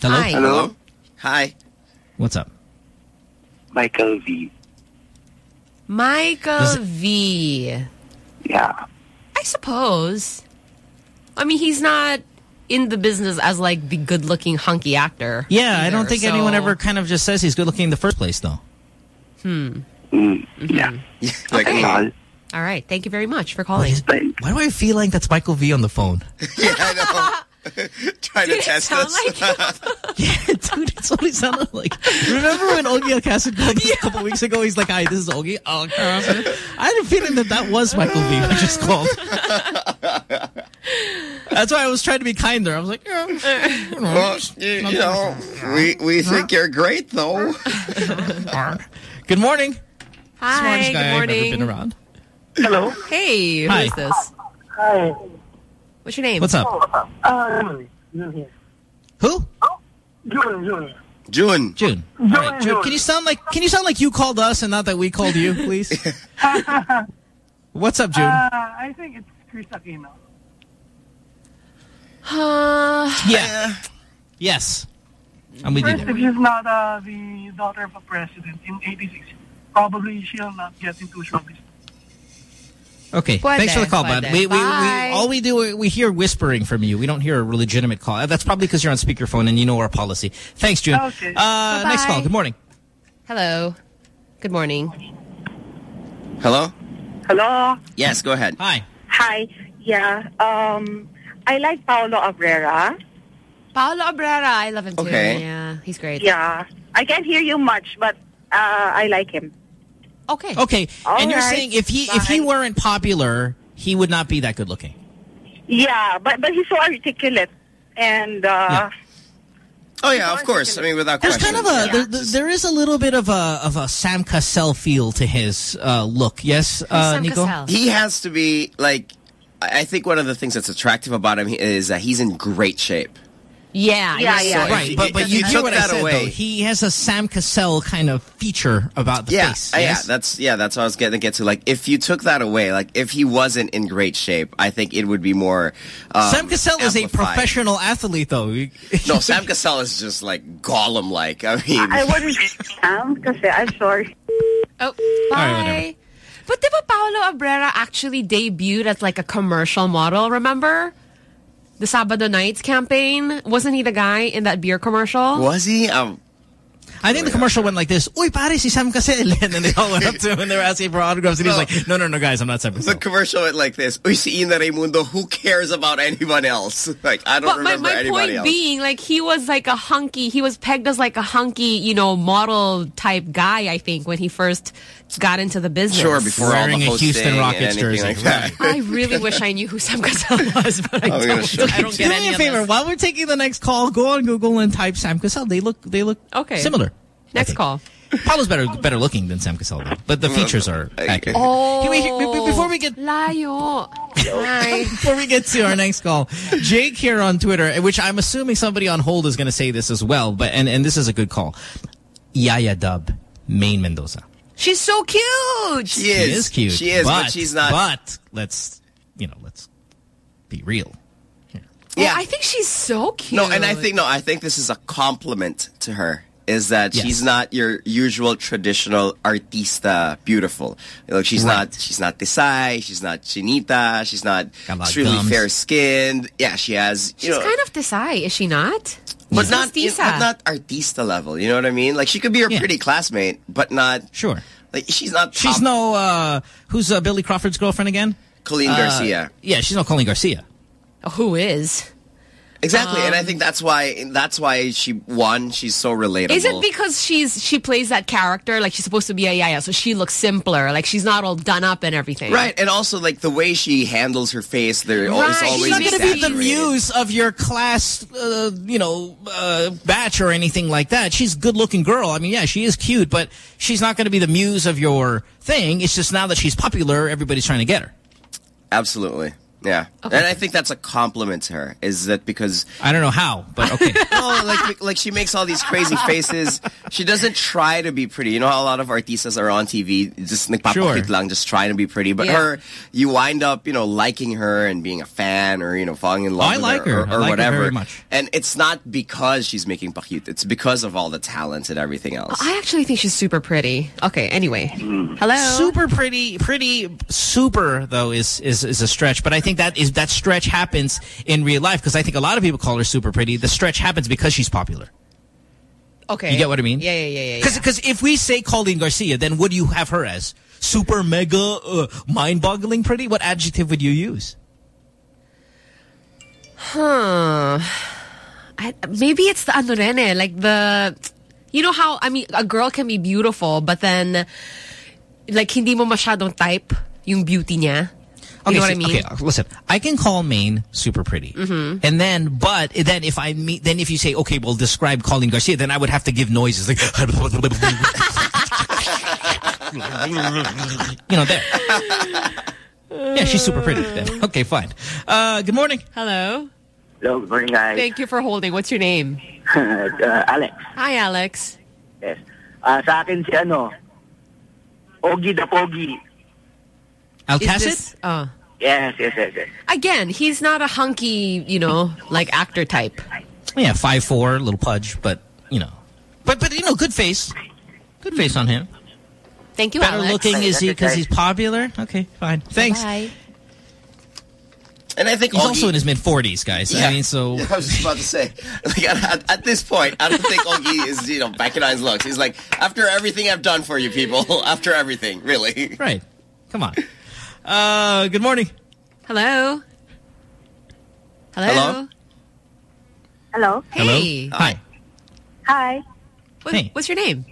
Hello. Hi. Hello. Hi. What's up? Michael V. Michael it- V. Yeah. I suppose. I mean, he's not in the business as like the good-looking hunky actor. Yeah, I don't think so- anyone ever kind of just says he's good looking in the first place, though. Hmm. Mm, yeah. like, Okay. All right. Thank you very much for calling. Why do I feel like that's Michael V on the phone? yeah, I know. Trying to Did it test us. like yeah, dude, it's what he sounded like. Remember when Ogie Alcasid called us a couple weeks ago? He's like, hi, this is Ogie. Oh, I had a feeling that that was Michael V who just called. That's why I was trying to be kinder. I was like, yeah, you know, well, you, you know, we we think you're great though. Good morning. Hi. Smartest guy Good I've ever been morning. around. Hello. Hey, who Hi. is this? Hi. What's your name? What's up? Uh, June. June here. Who? June, June. June. June. All right, June. Can you sound like Can you sound like you called us and not that we called you, please? What's up, June? Uh, I think it's Chris Aquino. Uh, yeah. Yes. I'm with you First, there. if she's not uh, the daughter of a president in 86, probably she'll not get into show business. Okay, Pwede, thanks for the call, bud. pwede. We, we, we, all we do, we hear whispering from you. We don't hear a legitimate call. That's probably because you're on speakerphone and you know our policy. Thanks, June. Okay. Uh, next Bye-bye. call. Good morning. hello. Good morning. Hello. Hello. Yes, go ahead. Hi. Hi. Yeah. Um, I like Paolo Abrera. Paolo Abrera. I love him too. Okay. Yeah, he's great. Yeah. I can't hear you much, but uh, I like him. Okay. Okay, All and you're saying if he if he weren't popular, he would not be that good looking. Yeah, but but he's so articulate, and uh, Oh yeah, of course. I mean, without There's question. kind of a yeah. there, there- there is a little bit of a of a Sam Cassell feel to his uh, look. Yes, uh, Sam Nico. Cassell? He has to be like. I I think one of the things that's attractive about him is that he's in great shape. Yeah, Yeah, yeah. if Right, but but you you hear took what I that said away- though. He has a Sam Cassell kind of feature about the yeah, face. yes? yeah, that's yeah, that's what I was going to get to. Like, if you took that away, like if he wasn't in great shape, I think it would be more. Um, Sam Cassell is a professional athlete, though. No, Sam Cassell is just like Gollum-like. I mean, I wouldn't Sam kasi I'm sorry. Oh, bye. whatever. but di ba Paolo Abrera actually debuted as like a commercial model, remember? The Sabado Nights campaign. Wasn't he the guy in that beer commercial? was he? Um, I think the oh, commercial went like this. Uy, pare, si Sam Cassell. And then they all went up to him and they were asking for autographs. And he was like, no, no, no, guys, I'm not Sam the commercial went like this. Uy, si Ina Raimundo, who cares about anyone else? Like, I don't But my, remember my anybody point else. being, like, he was like a hunky, he was pegged as like a hunky, you know, model type guy, I think, when he first got into the business. Sure, before all the a Houston Rockets anything jersey. like that. I really wish I knew who Sam Cassell was, but I I'm gonna show don't. I don't get Do any me a favor. this. While we're taking the next call, go on Google and type Sam Cassell. They look, they look Okay. similar. Next call. Paolo's better, better looking than Sam Cassell, though. But the features are accurate. Oh, Can we- be- before we get layo. Before we get to our next call, Jake here on Twitter, which I'm assuming somebody on hold is going to say this as well, but and, and this is a good call. Yaya Dub, Maine Mendoza. She's so cute. She is. She is cute. She is, but she's not- But let's, you know, let's be real. Yeah, I think she's so cute. No, and I think no, I think this is a compliment to her. Is that Yes. she's not your usual traditional artista beautiful. Like she's Right. not she's not tisay, she's not Chinita, she's not Got a extremely gums. fair skinned. Yeah, she has you she's know kind of tisay, is she not? but She's not mestiza. but not artista level, you know what I mean? Like she could be your Yeah. pretty classmate, but not Sure. like she's not She's no, uh, who's uh, Billy Crawford's girlfriend again? Colleen Uh, Garcia. Yeah, she's not Colleen Garcia. Who is? Exactly, and I Um, think that's why that's why she won. She's so relatable. Is it because she's she plays that character like she's supposed to be a yaya, so she looks simpler, like she's not all done up and everything. Right, and also like the way she handles her face, there is Right, always She's not going to be the muse of your class, uh, you know, uh, batch or anything like that. She's a good-looking girl. I mean, yeah, she is cute, but she's not going to be the muse of your thing. It's just now that she's popular, everybody's trying to get her. Absolutely. Yeah. And I think that's a compliment to her. Is that because I don't know how, but okay. no, like like she makes all these crazy faces. She doesn't try to be pretty. You know how a lot of artistas are on TV just nagpapakit Sure. lang, just trying to be pretty. But Yeah. her, you wind up, you know, liking her and being a fan or you know falling in love oh, I with like her, her. or, I or like her whatever. very much. And it's not because she's making pakit. It's because of all the talent and everything else. I actually think she's super pretty. Okay, anyway. Mm. Hello. super pretty, pretty super though is, is is a stretch. But I think that is that stretch happens in real life because I think a lot of people call her super pretty. The stretch happens because she's popular. Okay. You get what I mean? Yeah, yeah, yeah, yeah. Because if we say Colleen Garcia, then what do you have her as? Super, mega, uh, mind-boggling pretty? What adjective would you use? Huh. I, maybe it's the ano eh, like the, you know how, I mean, a girl can be beautiful, but then, like, hindi mo masyadong type yung beauty niya. You know what I mean? Okay, uh, listen. I can call Maine super pretty, Mhm. and then, but then if I meet, then if you say, okay, well, describe Colleen Garcia, then I would have to give noises like, you know, there. Yeah, she's super pretty. Then. Okay, fine. Uh, good morning. Hello. Hello, good morning, guys. Thank you for holding. What's your name? uh, Alex. Hi, Alex. Yes. Ah, sa akin si ano, Ogie the Pogi. Is this- uh, Yes, yes, yes, yes. again, he's not a hunky, you know, like actor type. Yeah, five four, little pudge, but you know, but but you know, good face, good face on him. Thank you, Better Alex. looking is he because he's popular? Okay, fine. Thanks. Bye. And I think He's Ogie- also in his mid forties, guys. I mean, so Yeah, I was just about to say, like at, at, at this point, I don't think Ogie is, you know, backing on his looks. He's like, after everything I've done for you people, after everything, really. Right. Come on. Uh, good morning. Hello. Hello. Hello? Hello. Hey. Hi. Hi. What, Hey. What's your name?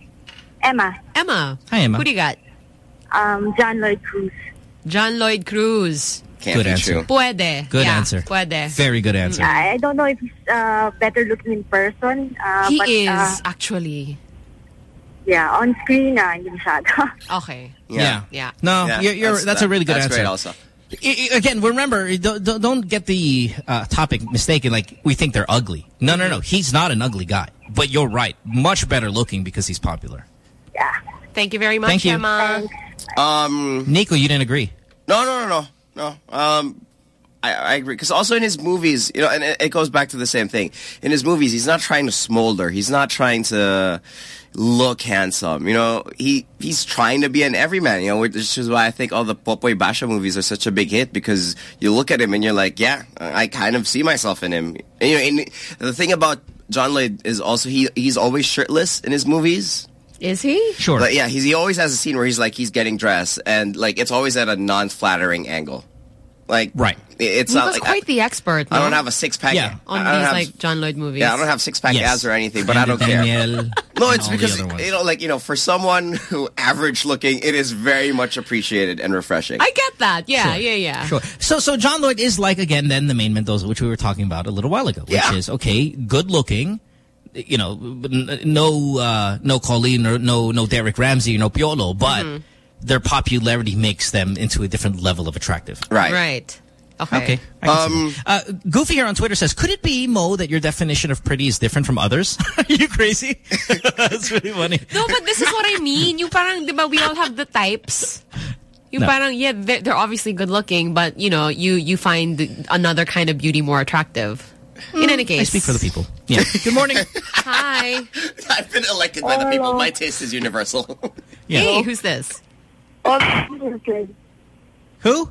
Emma. Emma. Hi, Emma. Who do you got? Um, John Lloyd Cruz. John Lloyd Cruz. Can't Good answer. true. Puede. Good yeah, answer. Puede. Very good answer. I I don't know if he's uh, better looking in person. Uh, He but, is, Uh, actually. Yeah, on screen, uh, hindi masyado. Okay. Yeah. Yeah. No, Yeah, you're, you're that's, that's- a really good that's answer. great also. I- I- Again, remember, don't, don't- don't get the uh, topic mistaken. Like, we think they're ugly. No, no, no. He's not an ugly guy. But you're right. Much better looking because he's popular. Yeah. Thank you very much, Thank you. Emma. Um, Nico, you didn't agree. No, no, no, no, no. Um, I, I agree because also in his movies, you know, and it, it goes back to the same thing. In his movies, he's not trying to smolder. He's not trying to look handsome. You know, he he's trying to be an everyman. You know, which is why I think all the Popoy Basha movies are such a big hit because you look at him and you're like, yeah, I kind of see myself in him. And, you know, and the thing about John Lloyd is also he he's always shirtless in his movies. Is he? Sure. Like, yeah, he's, he always has a scene where he's like he's getting dressed and like it's always at a non-flattering angle. Like right. It's he not was like quite the expert. I don't have a six pack. Yeah. on I don't these have, like John Lloyd movies. yeah, I don't have six pack Yes. abs or anything, but I don't Daniel, care. No, it's and all the because you know, like you know, for someone who average looking, it is very much appreciated and refreshing. I get that. Yeah, Sure. yeah, yeah. Sure. So, so John Lloyd is like again then the Maine Mendoza, which we were talking about a little while ago, which Yeah. is okay, good looking, you know, no, uh, no Colleen or no, no Derek Ramsay, no Piolo, but Mm-hmm. Their popularity makes them into a different level of attractive. right. Right. Okay. Okay. I can see Um, uh, Goofy here on Twitter says, could it be, Mo, that your definition of pretty is different from others? Are you crazy? That's really funny. No, but this is what I mean. You parang, di ba, we all have the types. You No. parang, yeah, they're, they're obviously good looking, but, you know, you, you find another kind of beauty more attractive. In any case. I speak for the people. Yeah. Good morning. Hi. I've been elected by the people. My taste is universal. Yeah. Hey, who's this? Who?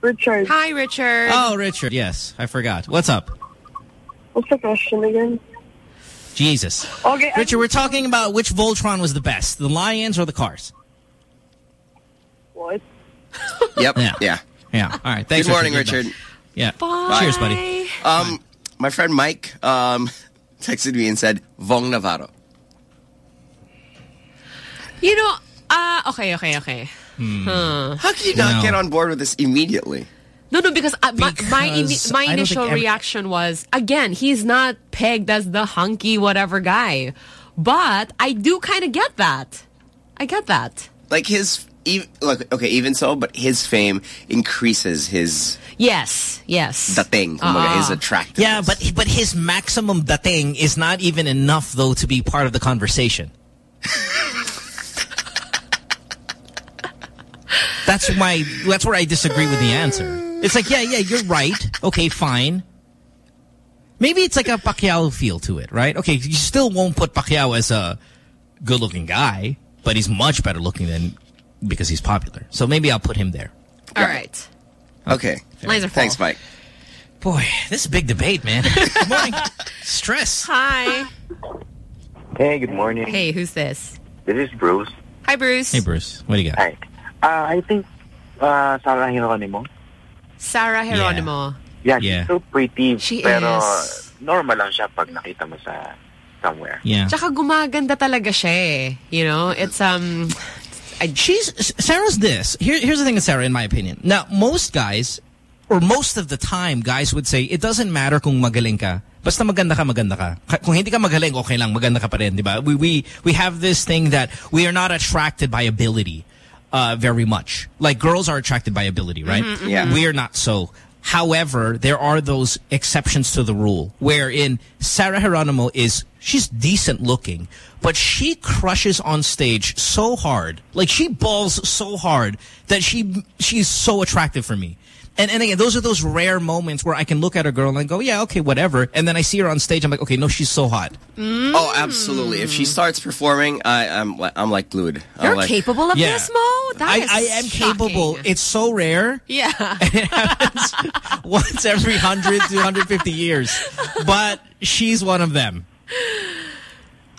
Richard. Hi, Richard. Oh, Richard. Yes, I forgot. What's up? What's the question again? Jesus. Okay. Richard, we're talking about which Voltron was the best, the Lions or the Cars? What? yep. Yeah. Yeah. Yeah. All right. Thanks, Good morning, Good Richard. night. Yeah. Bye. Cheers, buddy. Um, my friend Mike um texted me and said Vhong Navarro. You know, uh, okay, okay, okay. Huh. How can you not No. get on board with this immediately? No, no, because, uh, my my, ini- my initial reaction was again he's not pegged as the hunky whatever guy, but I do kind of get that. I get that. Like his, ev look, okay, even so, but his fame increases his Yes, yes. dating, kumbaga, Ah. his attractiveness. Yeah, but but his maximum dating is not even enough though to be part of the conversation. that's my that's where I disagree with the answer. It's like, yeah, yeah, you're right. Okay, fine. Maybe it's like a Pacquiao feel to it, right? Okay, you still won't put Pacquiao as a good-looking guy, but he's much better looking than because he's popular. So maybe I'll put him there. All right. Okay. Lines are full. Thanks, Mike. Boy, this is a big debate, man. Good morning. Stress. Hi. Hey, good morning. Hey, who's this? This is Bruce. Hi, Bruce. Hey, Bruce. What do you got? Hi. Uh, I think uh, Sarah Geronimo. Sarah Geronimo. Yeah, she's Yeah. so pretty. She pero is. normal lang siya pag nakita mo sa somewhere. Yeah. Tsaka gumaganda talaga siya eh. You know, it's um She's Sarah's this. Here, here's the thing with Sarah, in my opinion. Now, most guys, or most of the time, guys would say it doesn't matter kung magaling ka. Basta maganda ka, maganda ka. Ka- Kung hindi ka magaling, okay lang, maganda ka pa rin, di ba? We, we, we have this thing that we are not attracted by ability uh, very much. Like, girls are attracted by ability, right? Mhm, mhm. Yeah. We are not so. However, there are those exceptions to the rule wherein Sarah Geronimo is, she's decent looking, but she crushes on stage so hard. Like she balls so hard that she, she's so attractive for me. And, and again, those are those rare moments where I can look at a girl and go, yeah, okay, whatever. And then I see her on stage. I'm like, okay, no, she's so hot. Mm. Oh, absolutely. If she starts performing, I, I'm I'm like glued. I'm You're like, capable of Yeah. this, Mo? That I, is I am capable. It's so rare. Yeah. Once every 100 to 150 years. But she's one of them.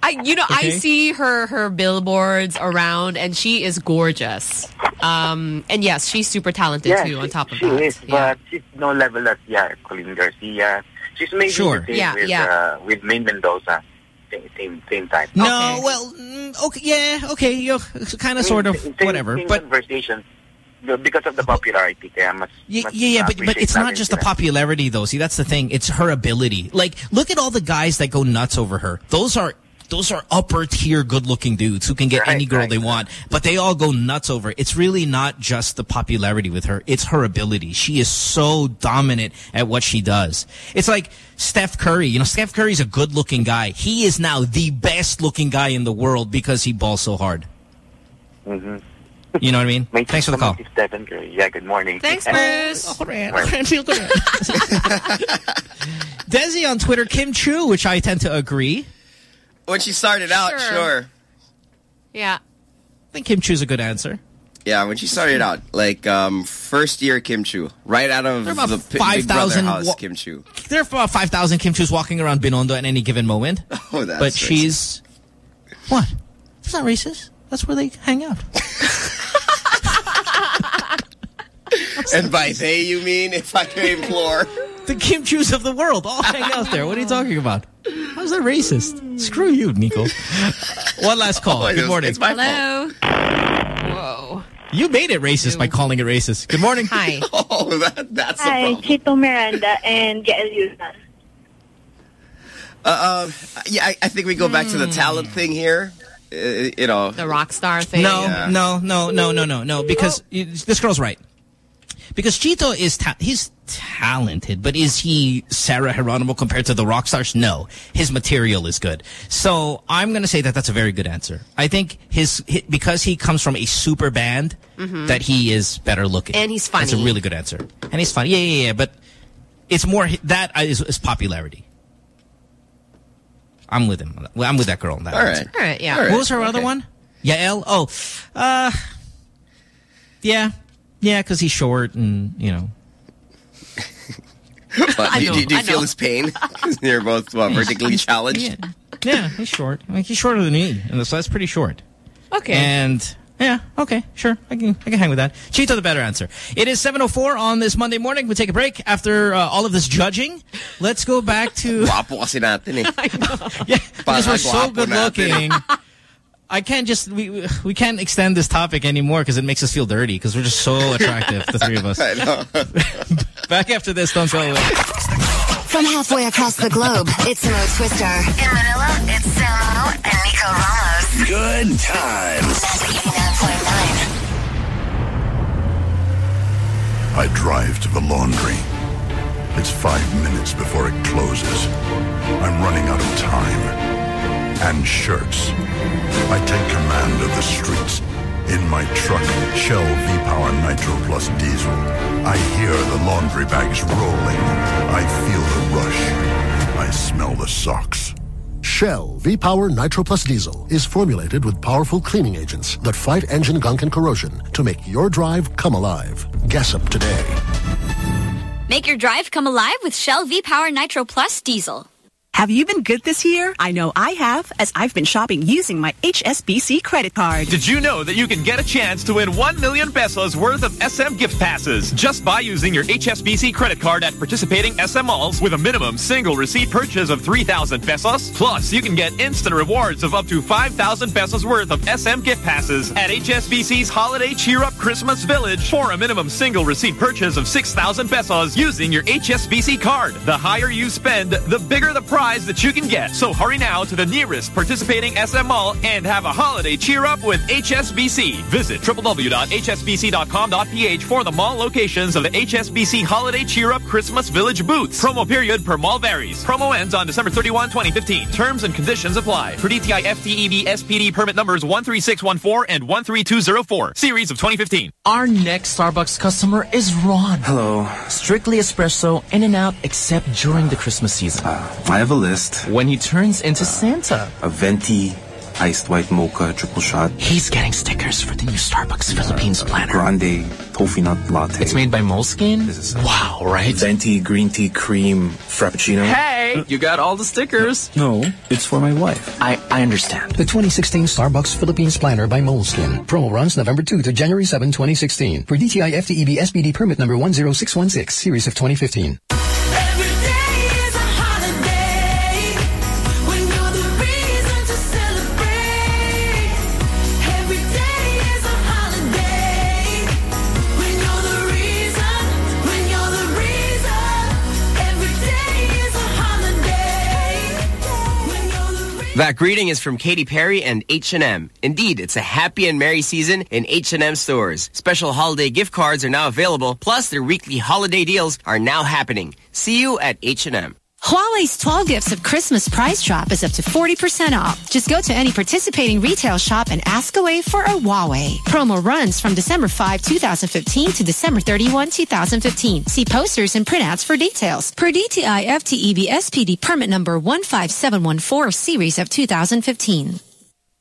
I, you know, I see her her billboards around, and she is gorgeous. Um, and yes, she's super talented yeah, too. she, on top of that. she that, is, but she's no level as yeah, Colleen Garcia. She's maybe Sure. the Yeah, with yeah. uh, with Maine Mendoza. Same same, same time. No, well, mm, okay, yeah, okay, you kind of, sort of, Same- whatever. Same But conversation because of the popularity, kaya mas, Yeah, mas yeah, yeah, but, but it's not just the popularity, though. See, that's the thing. It's her ability. Like, look at all the guys that go nuts over her. Those are those are upper tier good looking dudes who can get any girl they want, but they all go nuts over. it. It's really not just the popularity with her. It's her ability. She is so dominant at what she does. It's like Steph Curry. You know, Steph Curry's a good looking guy. He is now the best looking guy in the world because he balls so hard. Mm-hmm. You know what I mean? Thanks for the call. Stephen Curry. Yeah, good morning. Thanks, Bruce. Desi on Twitter, Kim Chiu, which I tend to agree. When she started out, Sure. sure. Yeah. I think Kim Chiu's a good answer. Yeah, when she started out, like um, first year Kim Chiu, right out of They're about the P- Big Brother 5,000 house, Kim Chiu. There are about 5,000 Kim Chiu's walking around Binondo at any given moment. Oh, that's But racist. she's... What? That's not racist. That's where they hang out. And by they, you mean, if I may implore? The Kim Chiu's of the world all hang out there. What are you talking about? How's that racist? Screw you, Nico. One last call. Oh, Good morning. it's my Hello. Whoa. You made it racist by calling it racist. Good morning. Hi. Oh, that, that's the Hi. Chito Miranda and Yael Yuzon. Uh, um, yeah, I, I think we go back to the talent thing here. Uh, you know, The rock star thing. No, Yeah. no, no, no, no, no, no. Because you- this girl's right. Because Chito is ta he's talented, but is he Sarah Geronimo compared to the rock stars? No, his material is good. So I'm going to say that that's a very good answer. I think his, hi because he comes from a super band Mhm. that he is better looking, And he's That's a really good answer, and he's funny. Yeah, yeah, yeah. But it's more that is, is popularity. I'm with him. I'm with that girl on that. All right. answer. All right, yeah. What was her other Okay. one? Yael? Oh, uh, yeah. Yeah, because he's short and, you know. but do, know, do, do you I feel know. his pain? You're both what, vertically challenged. Yeah, yeah he's short. Like, he's shorter than me, and so that's pretty short. Okay. And, yeah, okay, sure. I can I can hang with that. Chito, the better answer. It is 7.04 on this Monday morning. We'll take a break after uh, all of this judging. Let's go back to... Guwapo kasi natin eh. Yeah, because we're so good looking. I can't just we we can't extend this topic anymore because it makes us feel dirty because we're just so attractive, the three of us. I know. Back after this, don't go away. From halfway across the globe, it's Mo Twister. In Manila, it's Samo and Nico Ramos. Good times. I drive to the laundry. It's five minutes before it closes. I'm running out of time. And shirts. I take command of the streets. In my truck, Shell V-Power Nitro Plus Diesel. I hear the laundry bags rolling. I feel the rush. I smell the socks. Shell V-Power Nitro Plus Diesel is formulated with powerful cleaning agents that fight engine gunk and corrosion to make your drive come alive. Gas up today. Make your drive come alive with Shell V-Power Nitro Plus Diesel. Have you been good this year? I know I have, as I've been shopping using my HSBC credit card. Did you know that you can get a chance to win 1 million pesos worth of SM gift passes just by using your HSBC credit card at participating SM malls with a minimum single receipt purchase of 3,000 pesos? Plus, you can get instant rewards of up to 5,000 pesos worth of SM gift passes at HSBC's Holiday Cheer Up Christmas Village for a minimum single receipt purchase of 6,000 pesos using your HSBC card. The higher you spend, the bigger the prize that you can get. So hurry now to the nearest participating SM mall and have a holiday cheer up with HSBC. Visit www.hsbc.com.ph for the mall locations of the HSBC Holiday Cheer Up Christmas Village booths. Promo period per mall varies. Promo ends on December 31, 2015. Terms and conditions apply. For DTI FTEB SPD permit numbers 13614 and 13204. Series of 2015. Our next Starbucks customer is Ron. Hello. Strictly espresso, in and out, except during the Christmas season. Uh, I have a list. when he turns into uh, Santa. A venti, iced white mocha, triple shot. He's getting stickers for the new Starbucks uh, Philippines planner. Grande, toffee nut latte. It's made by Moleskine? Wow, right? Venti, green tea, cream, frappuccino. Hey, uh, you got all the stickers. No, it's for my wife. I, I understand. The 2016 Starbucks Philippines Planner by Moleskine. Promo runs November 2 to January 7, 2016. For DTI FTEB SPD permit number 10616, series of 2015. That greeting is from Katy Perry and H&M. Indeed, it's a happy and merry season in H&M stores. Special holiday gift cards are now available, plus their weekly holiday deals are now happening. See you at H&M. Huawei's 12 gifts of Christmas price drop is up to 40% off. Just go to any participating retail shop and ask away for a Huawei. Promo runs from December 5, 2015 to December 31, 2015. See posters and printouts for details. Per DTI FTEB SPD permit number 15714 series of 2015.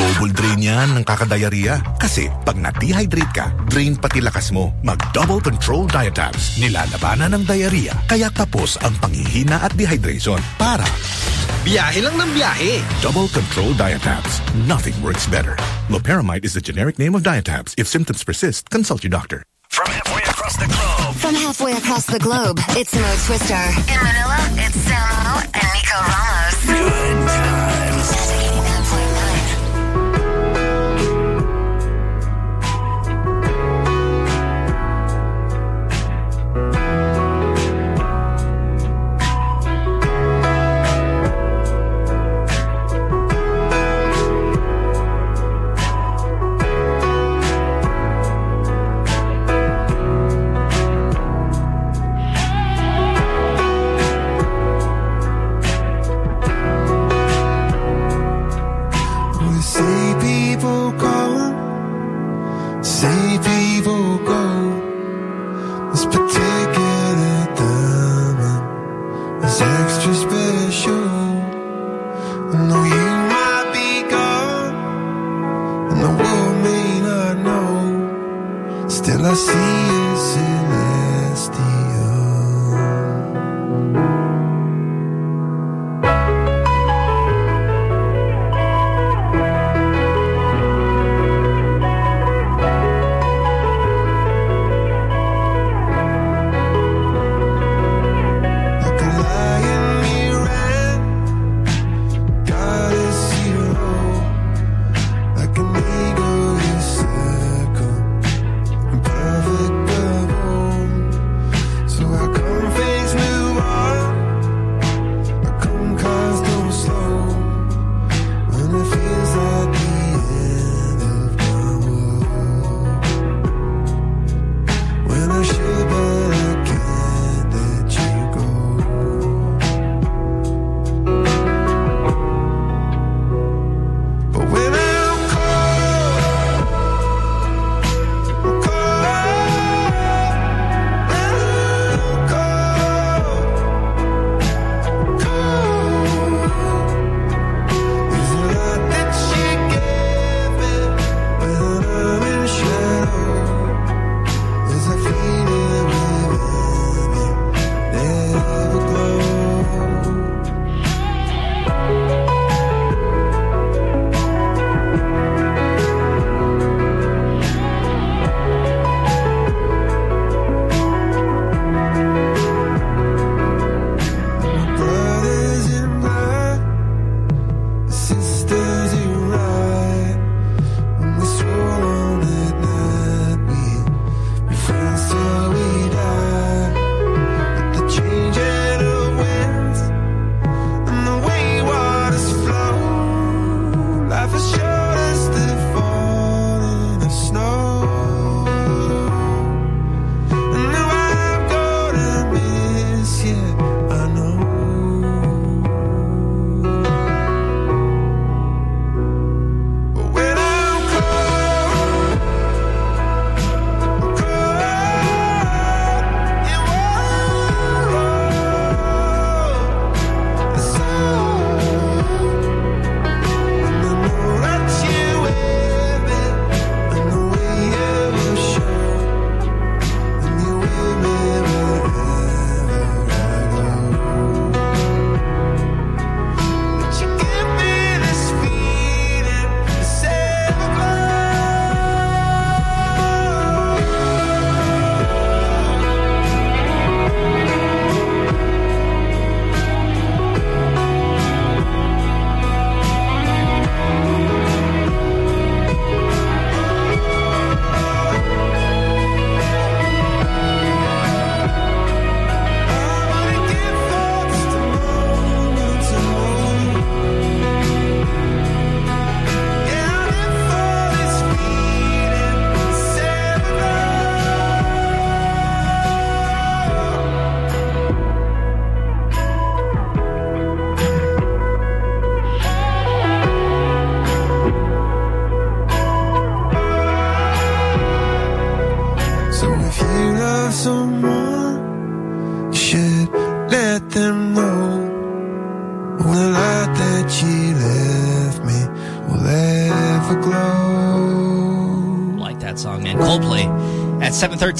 Double drain yan ng kakadiarrhea. Kasi pag na-dehydrate ka, drain pati lakas mo. Mag-double control diatabs. Nilalabanan ng diarrhea. Kaya tapos ang panghihina at dehydration para Biyahe lang ng biyahe. Double Control Diatabs. Nothing works better. Loperamide is the generic name of Diatabs. If symptoms persist, consult your doctor. From halfway across the globe. From halfway across the globe, it's Mo Twister. In Manila, it's Samo and Nico Ramos. Good times.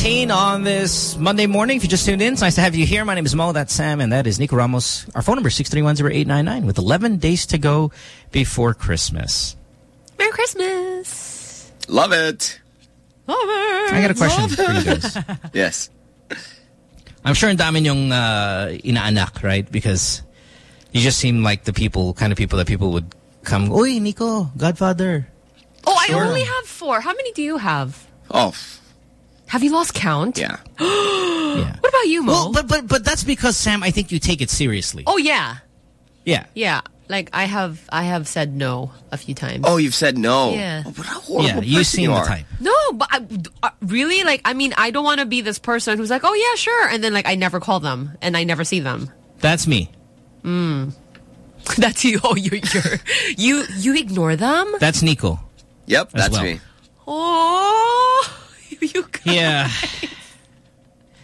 713 on this Monday morning. If you just tuned in, it's nice to have you here. My name is Mo, that's Sam, and that is Nico Ramos. Our phone number is 6310899 with 11 days to go before Christmas. Merry Christmas. Love it. Love it. I got a question Love for you guys. Yes. I'm sure in dami yung uh, inaanak, right? Because you just seem like the people, kind of people that people would come, Uy, Nico, Godfather. Oh, I only have four. How many do you have? Oh. Have you lost count? Yeah. yeah. What about you, Mo? Well, but, but, but that's because, Sam, I think you take it seriously. oh, yeah. Yeah. Yeah. Like, I have I have said no a few times. Oh, you've said no. Yeah. Oh, but how horrible Yeah, you person seem you the are. type. No, but I, uh, really, like, I mean, I don't want to be this person who's like, oh, yeah, sure. And then, like, I never call them and I never see them. That's me. Mm. That's you. Oh, you're, you're, you, you ignore them? That's Nico. Yep, that's well. me. Oh, you Yeah.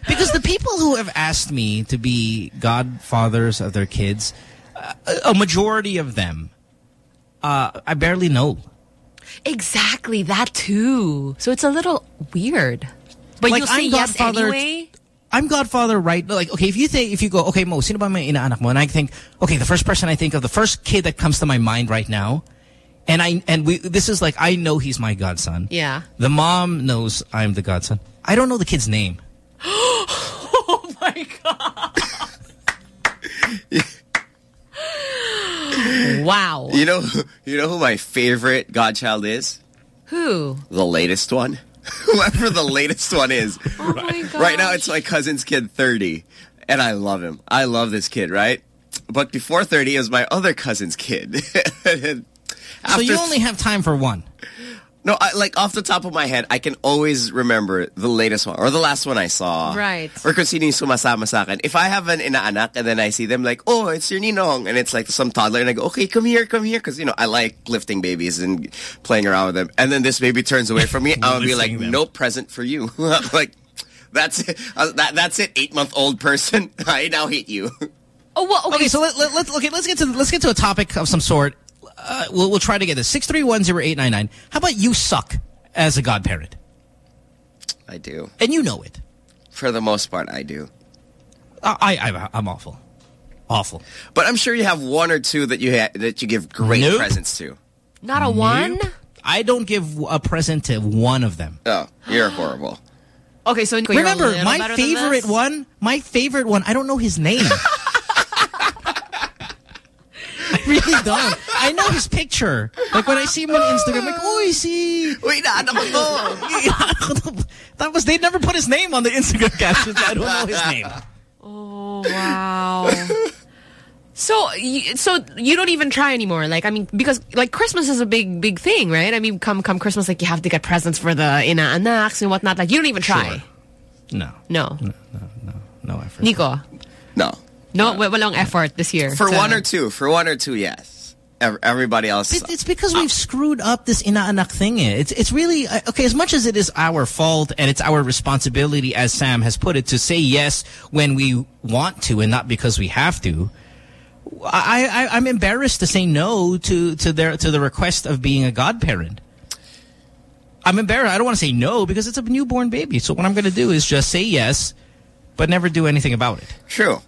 Because the people who have asked me to be godfathers of their kids, uh, a majority of them, uh, I barely know. Exactly, that too. So it's a little weird. But Like, you'll say I'm yes godfather- anyway? I'm godfather, right? Like, okay, if you think, if you go, okay, Mo, sino ba may inaanak mo? And I think, okay, the first person I think of, the first kid that comes to my mind right now, and I, and we, this is like, I know he's my godson. Yeah. The mom knows I'm the godson. I don't know the kid's name. oh my God. wow. You know, you know who my favorite godchild is? Who? The latest one. Whoever the latest one is. Oh my God. Right now, it's my cousin's kid, 30. And I love him. I love this kid, right? But before 30, it was my other cousin's kid. And So you only have time for one. No, I, like off the top of my head, I can always remember the latest one or the last one I saw. Right. Or kung sino yung sumasama sa akin. If I have an inaanak and then I see them like, oh, it's your ninong. And it's like some toddler and I go, okay, come here, come here. Because, you know, I like lifting babies and playing around with them. And then this baby turns away from me. I'll be like, them. no present for you. like, that's it. Uh, that, that's it. Eight month old person. I now hate you. Oh, well, okay. Okay, so let, let, let, okay, let's get to let's get to a topic of some sort. Uh, we'll, we'll try to get this. Six three one zero eight nine nine. How about you suck as a godparent? I do. And you know it. For the most part, I do. I, I I'm awful, awful. But I'm sure you have one or two that you ha that you give great Nope. presents to. Not a one? I don't give a present to one of them. Oh, you're horrible. Okay, so you're Remember, my favorite one, my favorite one, I don't know his name. I really don't. I know his picture. Like when I see him on Instagram, I'm like, oh, see. Wait, That was, they never put his name on the Instagram captions. I don't know his name. Oh, wow. So, so you don't even try anymore. Like, I mean, because like Christmas is a big, big thing, right? I mean, come, come Christmas, like you have to get presents for the inaanaks and whatnot. Like, you don't even try. No. No. No. No effort. Nico. No. No, wa- walang effort this year. For to- one or two. For one or two, yes. Everybody else. But it's because we've screwed up this inaanak thing. It's it's really uh, okay. As much as it is our fault and it's our responsibility, as Sam has put it, to say yes when we want to and not because we have to. I, I I'm embarrassed to say no to to their to the request of being a godparent. I'm embarrassed. I don't want to say no because it's a newborn baby. So what I'm going to do is just say yes, but never do anything about it. True.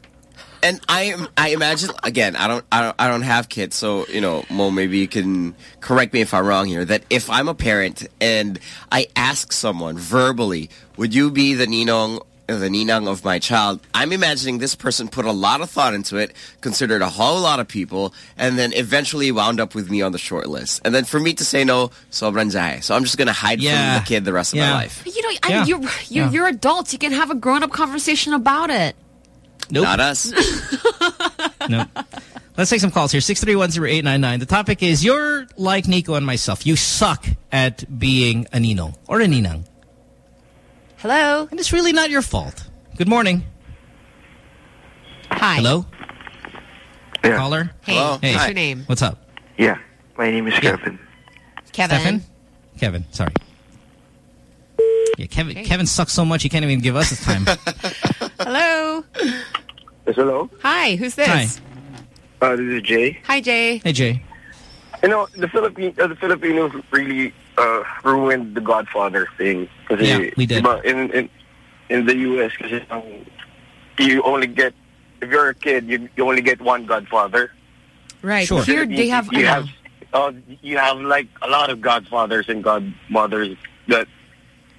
And I am, I imagine again. I don't, I don't, I don't have kids, so you know, Mo, maybe you can correct me if I'm wrong here. That if I'm a parent and I ask someone verbally, "Would you be the ninong, the ninang of my child?" I'm imagining this person put a lot of thought into it, considered a whole lot of people, and then eventually wound up with me on the short list. And then for me to say no, sobrang jahe. So I'm just gonna hide Yeah. from the kid the rest of my life. But you know, I Yeah. you're, you're, Yeah. you're adults. You can have a grown-up conversation about it. Nope. Not us. No. Let's take some calls here. 6310899. The topic is you're like Nico and myself. You suck at being a ninong or a ninang. Hello. And it's really not your fault. Good morning. Hi. Hello? Yeah. Caller? Hey, Hello. what's Hey. your name? What's up? Yeah. My name is Kevin. Kevin. Stefan? Kevin, sorry. Yeah, Kevin Okay. Kevin sucks so much he can't even give us his time. Hello. Yes, hello. Hi, who's this? Hi. Uh, this is Jay. Hi, Jay. Hey, Jay. You know, the Philippine, uh, the Filipinos really uh, ruined the Godfather thing. Kasi, Yeah, we did. diba, in, in, in the US, because um, you only get, if you're a kid, you, you only get one Godfather. Right. Sure. Here they have, You have, uh, you have like a lot of Godfathers and Godmothers that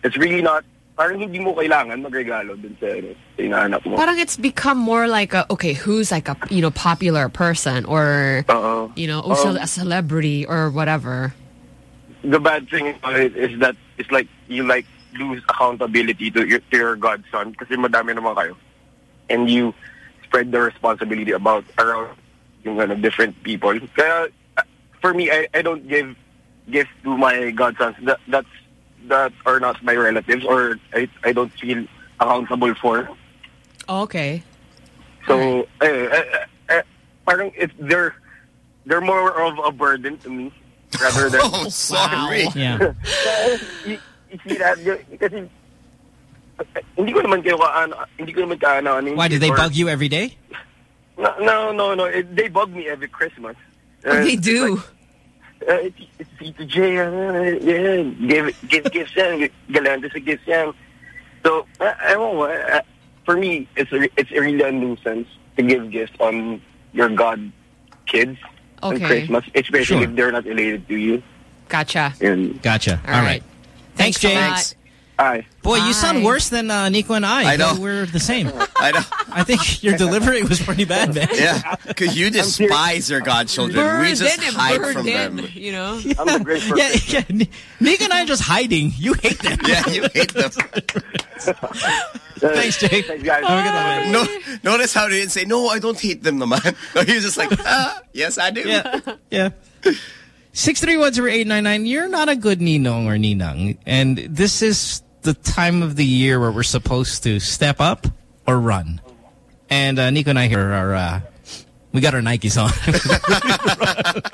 it's really not, parang hindi mo kailangan magregalo dun sa, ano, sa mo. Parang it's become more like a, okay, who's like a, you know, popular person or, you know, also Um, a celebrity or whatever. the bad thing about it is that it's like you like lose accountability to your, to your godson kasi madami naman kayo. And you spread the responsibility about around yung ano, different people. Kaya uh, for me, I, I don't give gifts to my godsons. That, that's that are not my relatives or I, I don't feel accountable for. Okay. So, eh, eh, eh, eh, parang it's they're they're more of a burden to me rather than. Oh, sorry. Yeah. you, you see that? Y- Kasi eh, hindi ko naman kayo kaano, hindi ko naman kaano. ano, Why, do they bug you every day? No, no, no. no. It, they bug me every Christmas. Oh, they do. like, uh, it's, it's Tito J, uh, yeah, give, give gifts yan, galante sa gifts yan. So, I, I don't know, uh, for me, it's a, it's a really a nuisance to give gifts on your god kids on Christmas, especially Sure. if they're not related to you. Gotcha. And, Gotcha. All All right. right. Thanks, Thanks a lot. James. Hi. Boy, you sound worse than uh, Nico and I. I know. We're the same. I know. I think your delivery was pretty bad, man. Yeah, because you despise your godchildren. we just Burden, hide burden, from them. you know? I'm the great person. Yeah, yeah. Nico and I are just hiding. You hate them. Yeah, you hate them. Thanks, Jake. Thanks, guys. Have a good one, man. No, notice how he didn't say, no, I don't hate them, naman. No, he was just like, ah, yes, I do. Yeah. Yeah. 6310899, you're not a good ninong or ninang. And this is the time of the year where we're supposed to step up or run. And uh, Nico and I here are, uh, we got our Nikes on.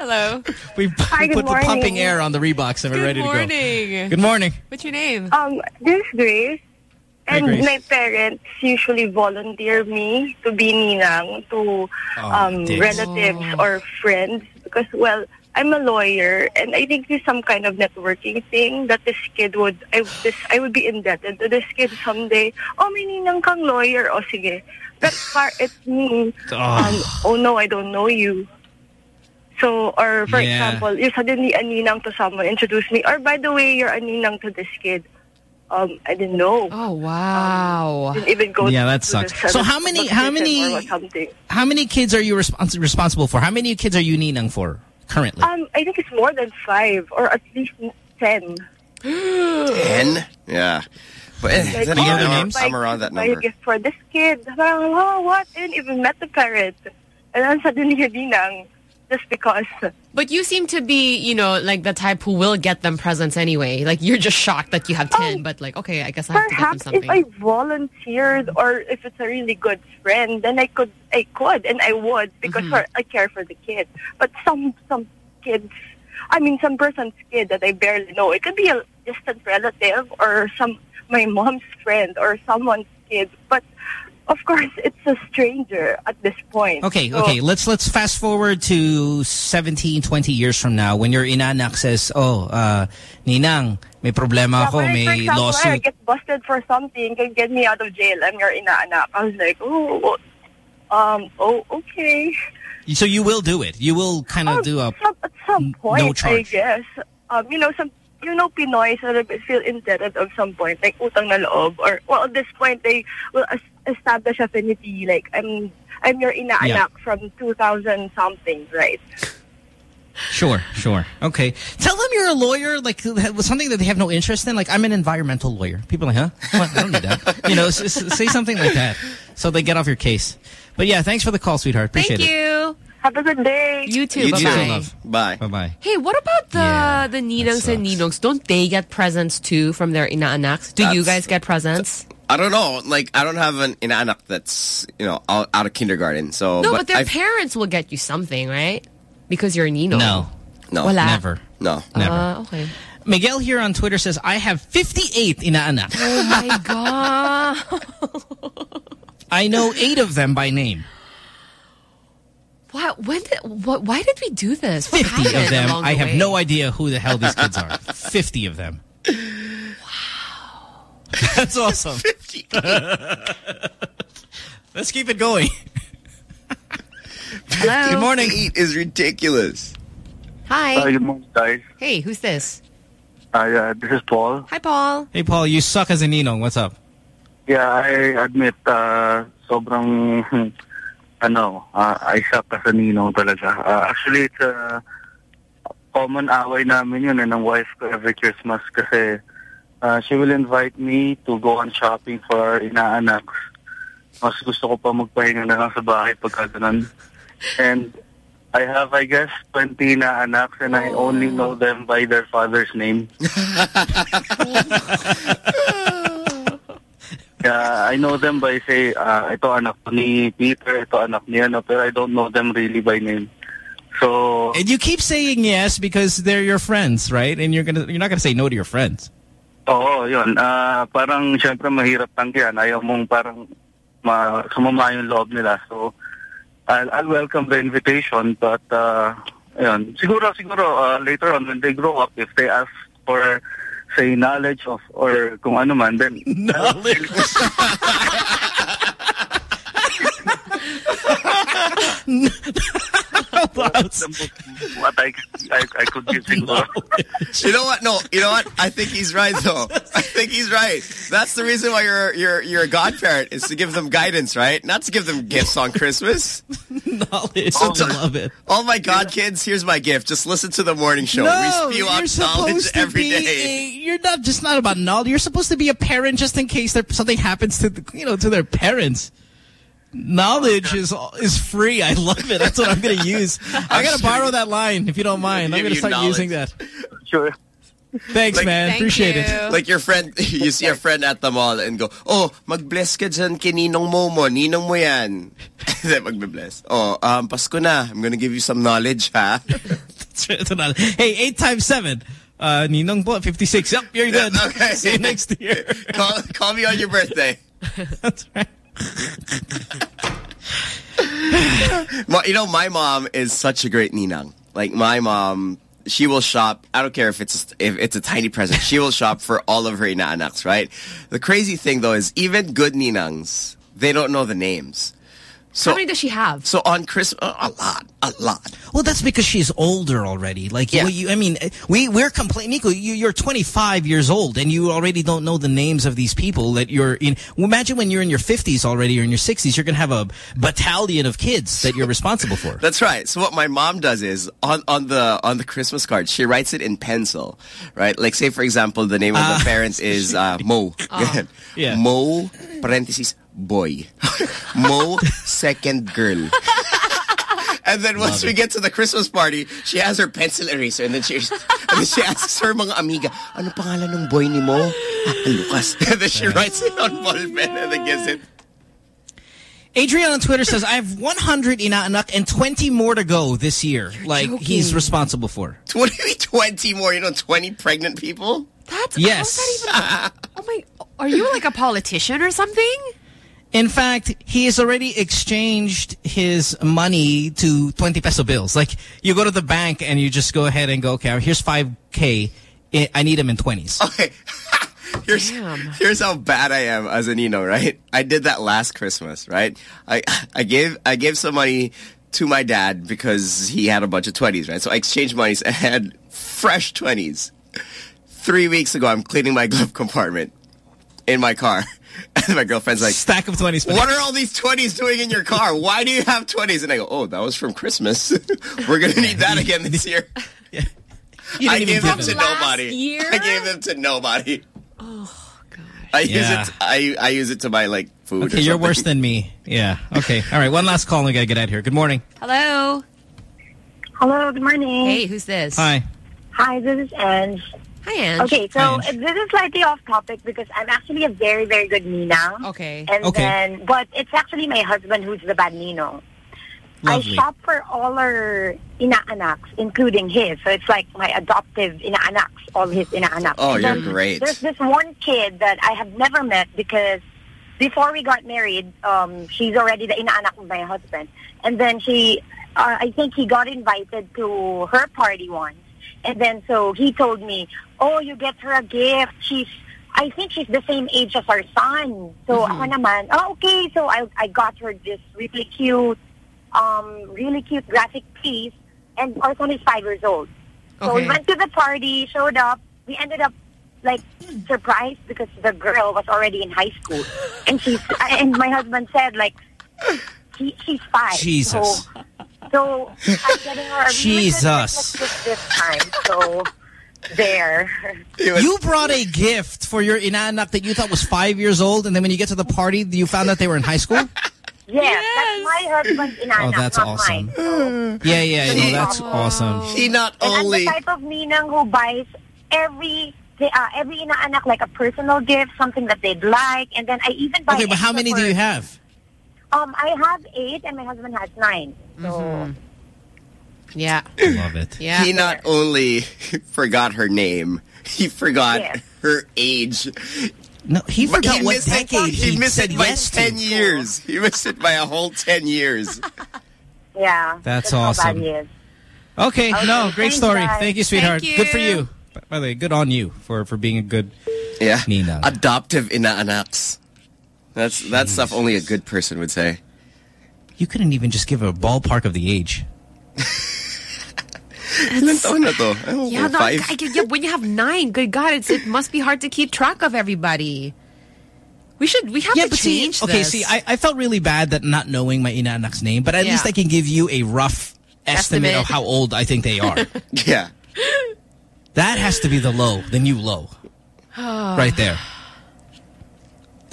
Hello. we Hi, put good the pumping morning. air on the Reeboks and we're Good ready to morning. go. Good morning. What's your name? Um, this is Grace. Hi, And Grace. my parents usually volunteer me to be ninang to Oh, um, dicks. relatives or friends because, well, I'm a lawyer and I think there's some kind of networking thing that this kid would, I, this, I would be indebted to this kid someday. Oh, may ninang kang lawyer. Oh, sige. But par, it's me. Um, oh, no, I don't know you. So, or for Yeah. example, you're suddenly a ninang to someone, introduce me, or by the way, you're a ninang to this kid. Um, I didn't know. Oh, wow. Didn't even go. Yeah, that sucks. the So how many- how many- How many kids are you respons- responsible for? How many kids are you ninang for currently? Um, I think it's more than five or at least ten. Ten? Yeah. But eh, Like, then oh, other I'm, names? I'm around that number. gift for this kid. Parang, oh, what? I didn't even met the parent. And then suddenly you're ninang just because. But you seem to be, you know, like the type who will get them presents anyway. Like you're just shocked that you have 10, but like, okay, I guess I have to get them something. Perhaps if I volunteered or if it's a really good friend, then I could, I could, and I would because Mm-hmm. for, I care for the kid. But some some kids, I mean, some person's kid that I barely know. It could be a distant relative or some my mom's friend or someone's kid. But of course, it's a stranger at this point. Okay, So- okay. Let's let's fast forward to 17, 20 years from now when your inanak says, "Oh, uh, Ninang, may problema Yeah, ako, but like, for may example, I lawsuit." get busted for something, can get me out of jail. I'm your inaanak. I was like, oh, um, oh, okay. So you will do it. You will kind of do a Some, at some point, I charge. guess. Um, you know, some you know, Pinoy a little bit feel indebted at some point, like utang na loob, or well, at this point they will establish affinity. Like I'm, I'm your inaanak Yeah. from 2000 something, right? Sure, sure. Okay. Tell them you're a lawyer, like something that they have no interest in. Like, I'm an environmental lawyer. People are like, huh? What? I don't need that. You know, s- s- say something like that so they get off your case. But yeah, thanks for the call, sweetheart. Appreciate Thank it. you. Have a good day. You too. You bye too. bye. Love. Bye. Bye-bye. Hey, what about the Yeah, the ninangs and sucks. Don't they get presents too from their inaanaks? Do you guys get presents? I don't know. Like, I don't have an inanak that's, you know, out, out of kindergarten. So, no, but, their I've- parents will get you something, right? Because you're a ninong. No. No. Wala. Never. No. Never. Uh, okay. Miguel here on Twitter says, I have 58 inaanak. Oh my god. I know eight of them by name. What? when did, what, why did we do this? What 50 of them. along I the have way? no idea who the hell these kids are. 50 of them. Wow. That's awesome. 50. Let's keep it going. Hello. Good morning. Eight is ridiculous. Hi. Uh, good morning, guys. Hey, who's this? Uh, yeah, this is Paul. Hi, Paul. Hey, Paul, you suck as a ninong. What's up? Yeah, I admit, uh, sobrang, hmm, ano, uh, I suck as a ninong talaga. Uh, actually, it's a common away namin yun eh, ng wife ko every Christmas kasi uh, she will invite me to go on shopping for our inaanaks. Mas gusto ko pa magpahinga na lang sa bahay pagka ganun. And I have, I guess, 20 inaanaks and I only know them by their father's name. Yeah, I know them by say, uh, ito anak ni Peter, ito anak ni ano, pero I don't know them really by name. So, And you keep saying yes because they're your friends, right? And you're gonna you're not gonna say no to your friends. Oo, yun. Uh, parang syempre mahirap tanggihan. Ayaw mong parang ma sumama yung loob nila. So, I'll, I'll welcome the invitation, but uh, yun. Siguro, siguro, uh, later on when they grow up, if they ask for say knowledge of or kung ano man, then knowledge. what I, I, I could give. You know what? No, you know what? I think he's right though. I think he's right. That's the reason why you're you're you're a godparent is to give them guidance, right? Not to give them gifts on Christmas. knowledge. I love it. Oh my God, kids! Here's my gift. Just listen to the morning show. No, we spew you're out knowledge every be day. you're not just not about knowledge. You're supposed to be a parent just in case there, something happens to the, you know to their parents. Knowledge is is free. I love it. That's what I'm going to use. I got to borrow that line if you don't mind. I'm going to start knowledge. using that. Sure. Thanks, Like- man. Thank Appreciate you. it. Like your friend, you see a friend at the mall and go, oh, mag-bless ka dyan kay Ninong Momo, Ninong mo yan. Then magbe-bless. Oh, um, Pasko na. I'm gonna give you some knowledge, ha? That's right. Hey, eight times seven. Uh, Ninong po, 56. Yep, you're good. Okay. See you next year. call, call me on your birthday. That's right. You know, my mom is such a great ninang. Like my mom, she will shop. I don't care if it's if it's a tiny present. She will shop for all of her inaanaks, right? The crazy thing though is even good ninangs, they don't know the names. So How many does she have? so on Christmas, a lot, a lot. Well, that's because she's older already. Like, Yeah. well, you, I mean, we we're complaining. Nico, you, you're 25 years old, and you already don't know the names of these people that you're in. Well, imagine when you're in your 50s already, or in your 60s, you're gonna have a battalion of kids that you're responsible for. That's right. So what my mom does is on on the on the Christmas card, she writes it in pencil, right? Like say for example, the name of Ah. the parent is uh, Mo. Ganun. Yeah. Mo parentheses boy. Mo second girl. And then once Love we it. get to the Christmas party, she has her pencil eraser and then she and then she asks her mga amiga, ano pangalan ng boy ni Mo? Ah, Lucas. And then she writes it on ball pen and then gives it. Adrian on Twitter says, I have 100 inaanak and 20 more to go this year. like, he's responsible for. What do you mean 20 more? You know, 20 pregnant people? That's Yes. how's that even? oh my! Are you like a politician or something? In fact, he has already exchanged his money to 20 peso bills. Like, you go to the bank and you just go ahead and go, okay, here's 5K. I need them in 20s. Okay. here's here's how bad I am as a Nino, right? I did that last Christmas, right? I I gave I gave some money to my dad because he had a bunch of twenties, right? So I exchanged monies and had fresh twenties. Three weeks ago, I'm cleaning my glove compartment in my car. And my girlfriend's like, Stack of 20s. what are all these 20s doing in your car? Why do you have 20s? And I go, oh, that was from Christmas. We're going to need that again this year. You I didn't even gave them to him. nobody. year? I gave them to nobody. Oh gosh. I use Yeah. it. I I use it to buy like food. Okay, or you're worse than me. Yeah. Okay. All right. One last call and we got to get out of here. Good morning. Hello. Hello, good morning. Hey, who's this? Hi. Hi, this is Ange. Hi, Ange. Okay, so Hi, uh, this is slightly off topic because I'm actually a very, very good Nina. Okay. And Okay. then, but it's actually my husband who's the bad ninong. Lovely. I shop for all our inaanaks, including his. So it's like my adoptive inaanaks, all his inaanaks. Oh, you're great. There's this one kid that I have never met because before we got married, um, she's already the inaanak of my husband. And then she, uh, I think he got invited to her party once. And then so he told me, oh, you get her a gift. She's, I think she's the same age as our son. So Mhm. ako naman, oh, okay. So I, I got her this really cute, um, really cute graphic piece. And our son is five years old. So we went to the party, showed up. We ended up like surprised because the girl was already in high school, and she's and my husband said like she, she's five. Jesus. So, so I'm getting her a really good Jesus. Christmas gift this time. So there. You brought a gift for your inaanak that you thought was five years old, and then when you get to the party, you found out they were in high school? Yes, that's my husband's Oh, that's not awesome. mine. So. Yeah, yeah, no, that's awesome. He not And only... I'm the type of ninang who buys every uh, every inaanak like a personal gift, something that they'd like, and then I even buy. Okay, but how many for- do you have? Um, I have eight, and my husband has nine. So Yeah. I love it. Yeah. He not only forgot her name, he forgot Yes. her age. No, he But forgot what missed it- decade he he missed it by yes to. 10 years. He missed it by a whole 10 years. yeah, That's how bad awesome. he is. Okay, Okay, no, great thanks, story. guys. Thank you, sweetheart. Thank Good for you. you. By- By the way, good on you for, for being a good Yeah. Nina. Adoptive inaanaks. That's that stuff only a good person would say. You couldn't even just give a ballpark of the age. Ilan taon na to? Ewan ko, Yeah, no, five? I, yeah, when you have nine, good God, it's, it must be hard to keep track of everybody. We should, we have yeah, to but see, change okay, this. see, I, I felt really bad that not knowing my inanak's name, but at Yeah. least I can give you a rough estimate, Estimate. of how old I think they are. yeah. That has to be the low, the new low. right there.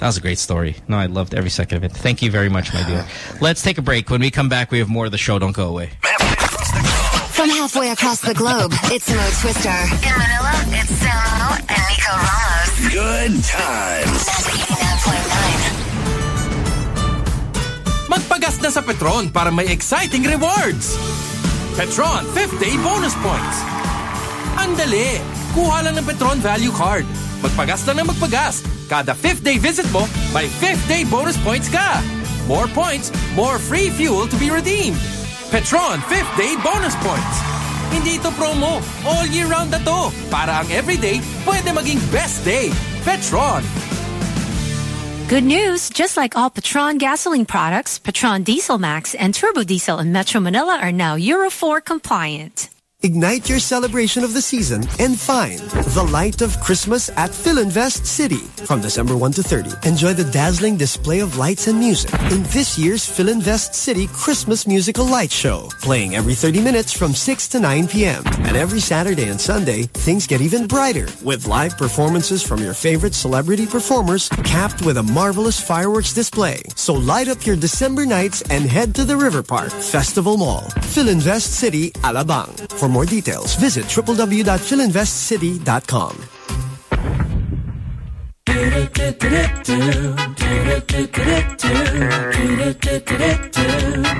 That was a great story. No, I loved every second of it. Thank you very much, my dear. Let's take a break. When we come back, we have more of the show. Don't go away. From halfway across the globe, it's Mo Twister. In Manila, it's Samo and Nico Ramos. Good times. Magpagas na sa Petron para may exciting rewards. Petron 5th Day Bonus Points. Andali! Kuha lang ng Petron Value Card. Magpagas lang ng magpagas. Kada 5th day visit mo, may 5th day bonus points ka. More points, more free fuel to be redeemed. Petron 5th Day Bonus Points. Hindi ito promo. All year round na to. Para ang everyday, pwede maging best day. Petron. Good news! Just like all Petron gasoline products, Petron Diesel Max and Turbo Diesel in Metro Manila are now Euro 4 compliant. Ignite your celebration of the season and find the light of Christmas at Philinvest City from December 1 to 30. Enjoy the dazzling display of lights and music in this year's Philinvest City Christmas Musical Light Show, playing every 30 minutes from 6 to 9 p.m. And every Saturday and Sunday, things get even brighter with live performances from your favorite celebrity performers capped with a marvelous fireworks display. So light up your December nights and head to the River Park Festival Mall, Philinvest City, Alabang. For more details, visit www.philinvestcity.com.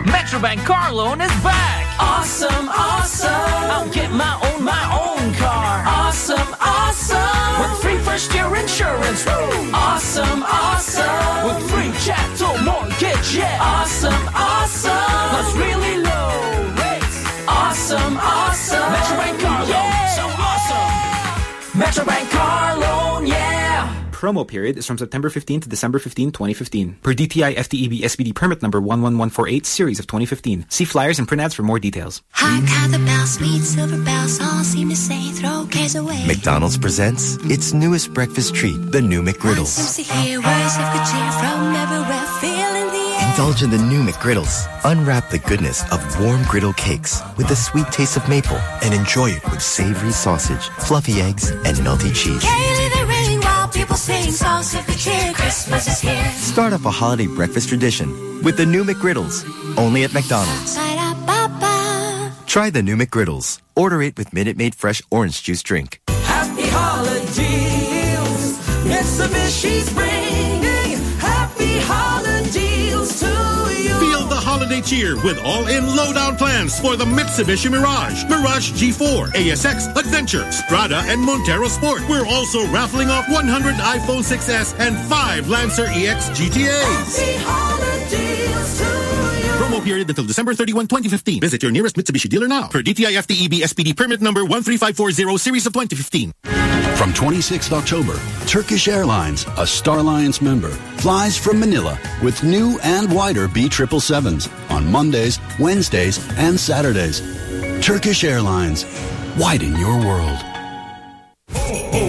Metrobank car loan is back. Awesome, awesome. I'll get my own, my own car. Awesome, awesome. With free first year insurance. Woo. Awesome, awesome. With free chattel mortgage. Yeah. Awesome, awesome. Plus really low rates. Awesome, awesome. Metrobank car loan. So awesome. Metrobank car loan. Yeah. Promo period is from September 15 to December 15, 2015. Per DTI FTEB SPD permit number 11148 series of 2015. See flyers and print ads for more details. Hot the bell, sweet silver bells, all seem to say throw cares away. McDonald's presents its newest breakfast treat, the new McGriddles. Indulge in the new McGriddles. Unwrap the goodness of warm griddle cakes with the sweet taste of maple and enjoy it with savory sausage, fluffy eggs, and melty cheese. Gaily they ring while people sing songs of good cheer. Christmas is here. Start up a holiday breakfast tradition with the new McGriddles, only at McDonald's. Try the new McGriddles. Order it with Minute Maid Fresh Orange Juice Drink. Happy holidays. Mitsubishi's bringing holiday cheer with all-in lowdown plans for the Mitsubishi Mirage, Mirage G4, ASX, Adventure, Strada, and Montero Sport. We're also raffling off 100 iPhone 6s and 5 Lancer EX GTAs. Period until December 31, 2015. Visit your nearest Mitsubishi dealer now. Per DTI FTEB SPD permit number 13540 series of 2015. From 26th October, Turkish Airlines, a Star Alliance member, flies from Manila with new and wider B777s on Mondays, Wednesdays, and Saturdays. Turkish Airlines, widen your world.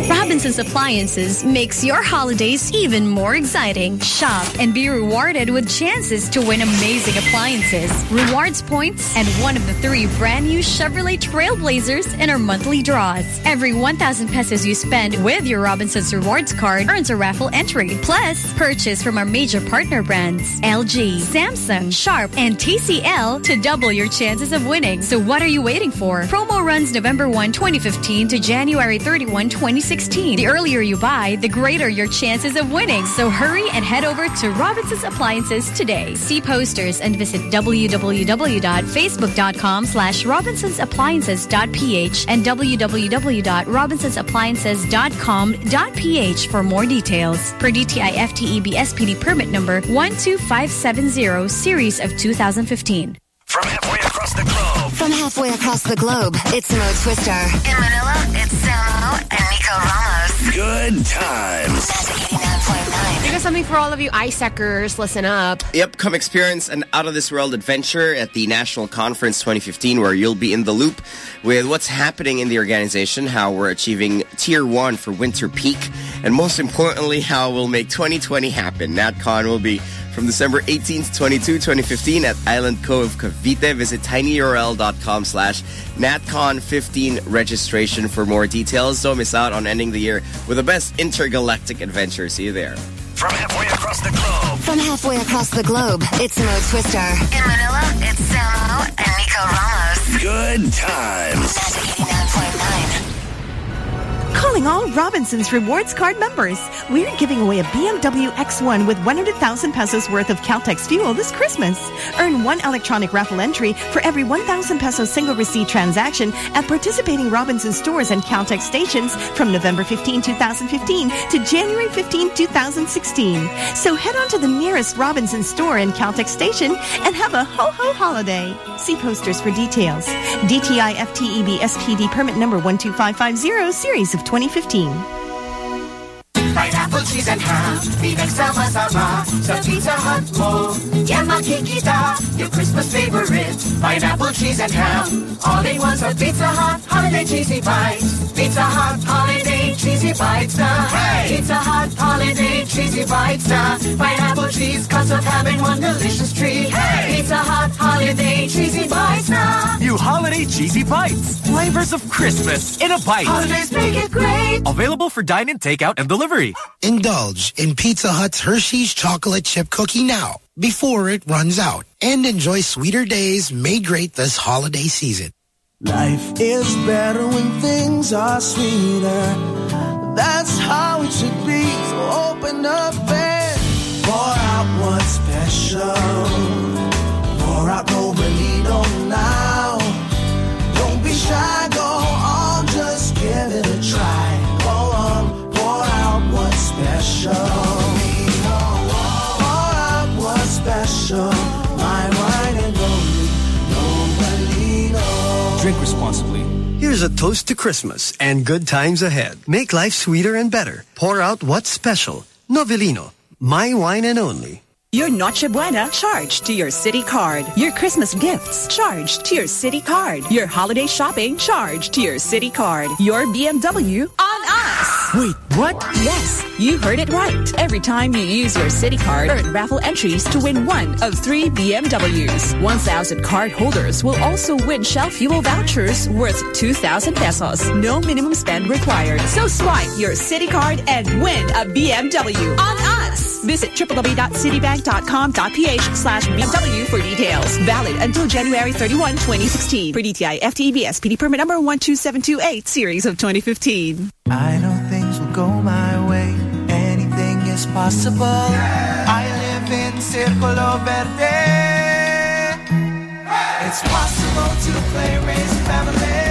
Robinson's Appliances makes your holidays even more exciting. Shop and be rewarded with chances to win amazing appliances, rewards points, and one of the three brand new Chevrolet Trailblazers in our monthly draws. Every 1,000 pesos you spend with your Robinson's Rewards card earns a raffle entry. Plus, purchase from our major partner brands, LG, Samsung, Sharp, and TCL to double your chances of winning. So what are you waiting for? Promo runs November 1, 2015 to January 31, 2016. The earlier you buy, the greater your chances of winning. So hurry and head over to Robinson's Appliances today. See posters and visit www.facebook.com slash robinsonsappliances.ph and www.robinsonsappliances.com.ph for more details. Per DTI FTEB SPD permit number 12570 series of 2015. From halfway across the globe. From halfway across the globe, it's Mo Twister. In Manila, it's Samo and Nico Ramos. Good times. We got something for all of you AIESECers. Listen up. Yep, come experience an out-of-this-world adventure at the National Conference 2015 where you'll be in the loop with what's happening in the organization, how we're achieving Tier 1 for winter peak, and most importantly, how we'll make 2020 happen. NatCon will be from December 18th to 22, 2015 at Island Cove, Cavite. Visit tinyurl.com slash NatCon15 registration for more details. Don't miss out on ending the year with the best intergalactic adventure. See you there. From halfway across the globe. From halfway across the globe, it's Mo Twister. In Manila, it's Samo and Nico Ramos. Good times. Calling all Robinson's Rewards Card members. We're giving away a BMW X1 with 100,000 pesos worth of Caltex fuel this Christmas. Earn one electronic raffle entry for every 1,000 peso single receipt transaction at participating Robinson stores and Caltex stations from November 15, 2015 to January 15, 2016. So head on to the nearest Robinson store and Caltex station and have a ho-ho holiday. See posters for details. DTI FTEB SPD permit number 12550 series of 2015. Pineapple, cheese, and ham. Sa Pizza Hut mo. Yan makikita Yung Christmas favorite. Pineapple, cheese, and ham. All in one sa Pizza Hut Holiday Cheesy Bites. Pizza Hut Holiday Cheesy Bites na Pizza Hut Holiday Cheesy Bites na Pineapple cheese of ham in one delicious treat. Pizza Hut Holiday Cheesy Bites na New holiday cheesy bites. Flavors of Christmas in a bite. Holidays make it great. Available for dine-in, takeout, and delivery. Indulge in Pizza Hut's Hershey's chocolate chip cookie now before it runs out and enjoy sweeter days made great this holiday season. Life is better when things are sweeter. That's how it should be. So open up and pour out what's special. Pour out Novelino now. Don't be shy, special. Pour out what's special. My wine and only Novellino. Drink responsibly. Here's a toast to Christmas and good times ahead. Make life sweeter and better. Pour out what's special. Novellino. My wine and only. Your Noche Buena charged to your Citi Card. Your Christmas gifts charged to your Citi Card. Your holiday shopping charged to your Citi Card. Your BMW on us. Wait, what? Yes, you heard it right. Every time you use your Citi Card, earn raffle entries to win one of three BMWs. 1,000 card holders will also win Shell fuel vouchers worth 2,000 pesos. No minimum spend required. So swipe your Citi Card and win a BMW on us. Visit www.citibank.com.ph slash BMW for details. Valid until January 31, 2016. For DTI FTEB SPD permit number 12728 series of 2015. I know things will go my way. Anything is possible. I live in Circulo Verde. It's possible to play race family.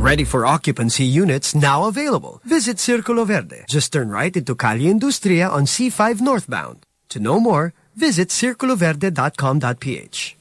Ready for occupancy units now available. Visit Circulo Verde. Just turn right into Calle Industria on C5 northbound. To know more, visit circuloverde.com.ph.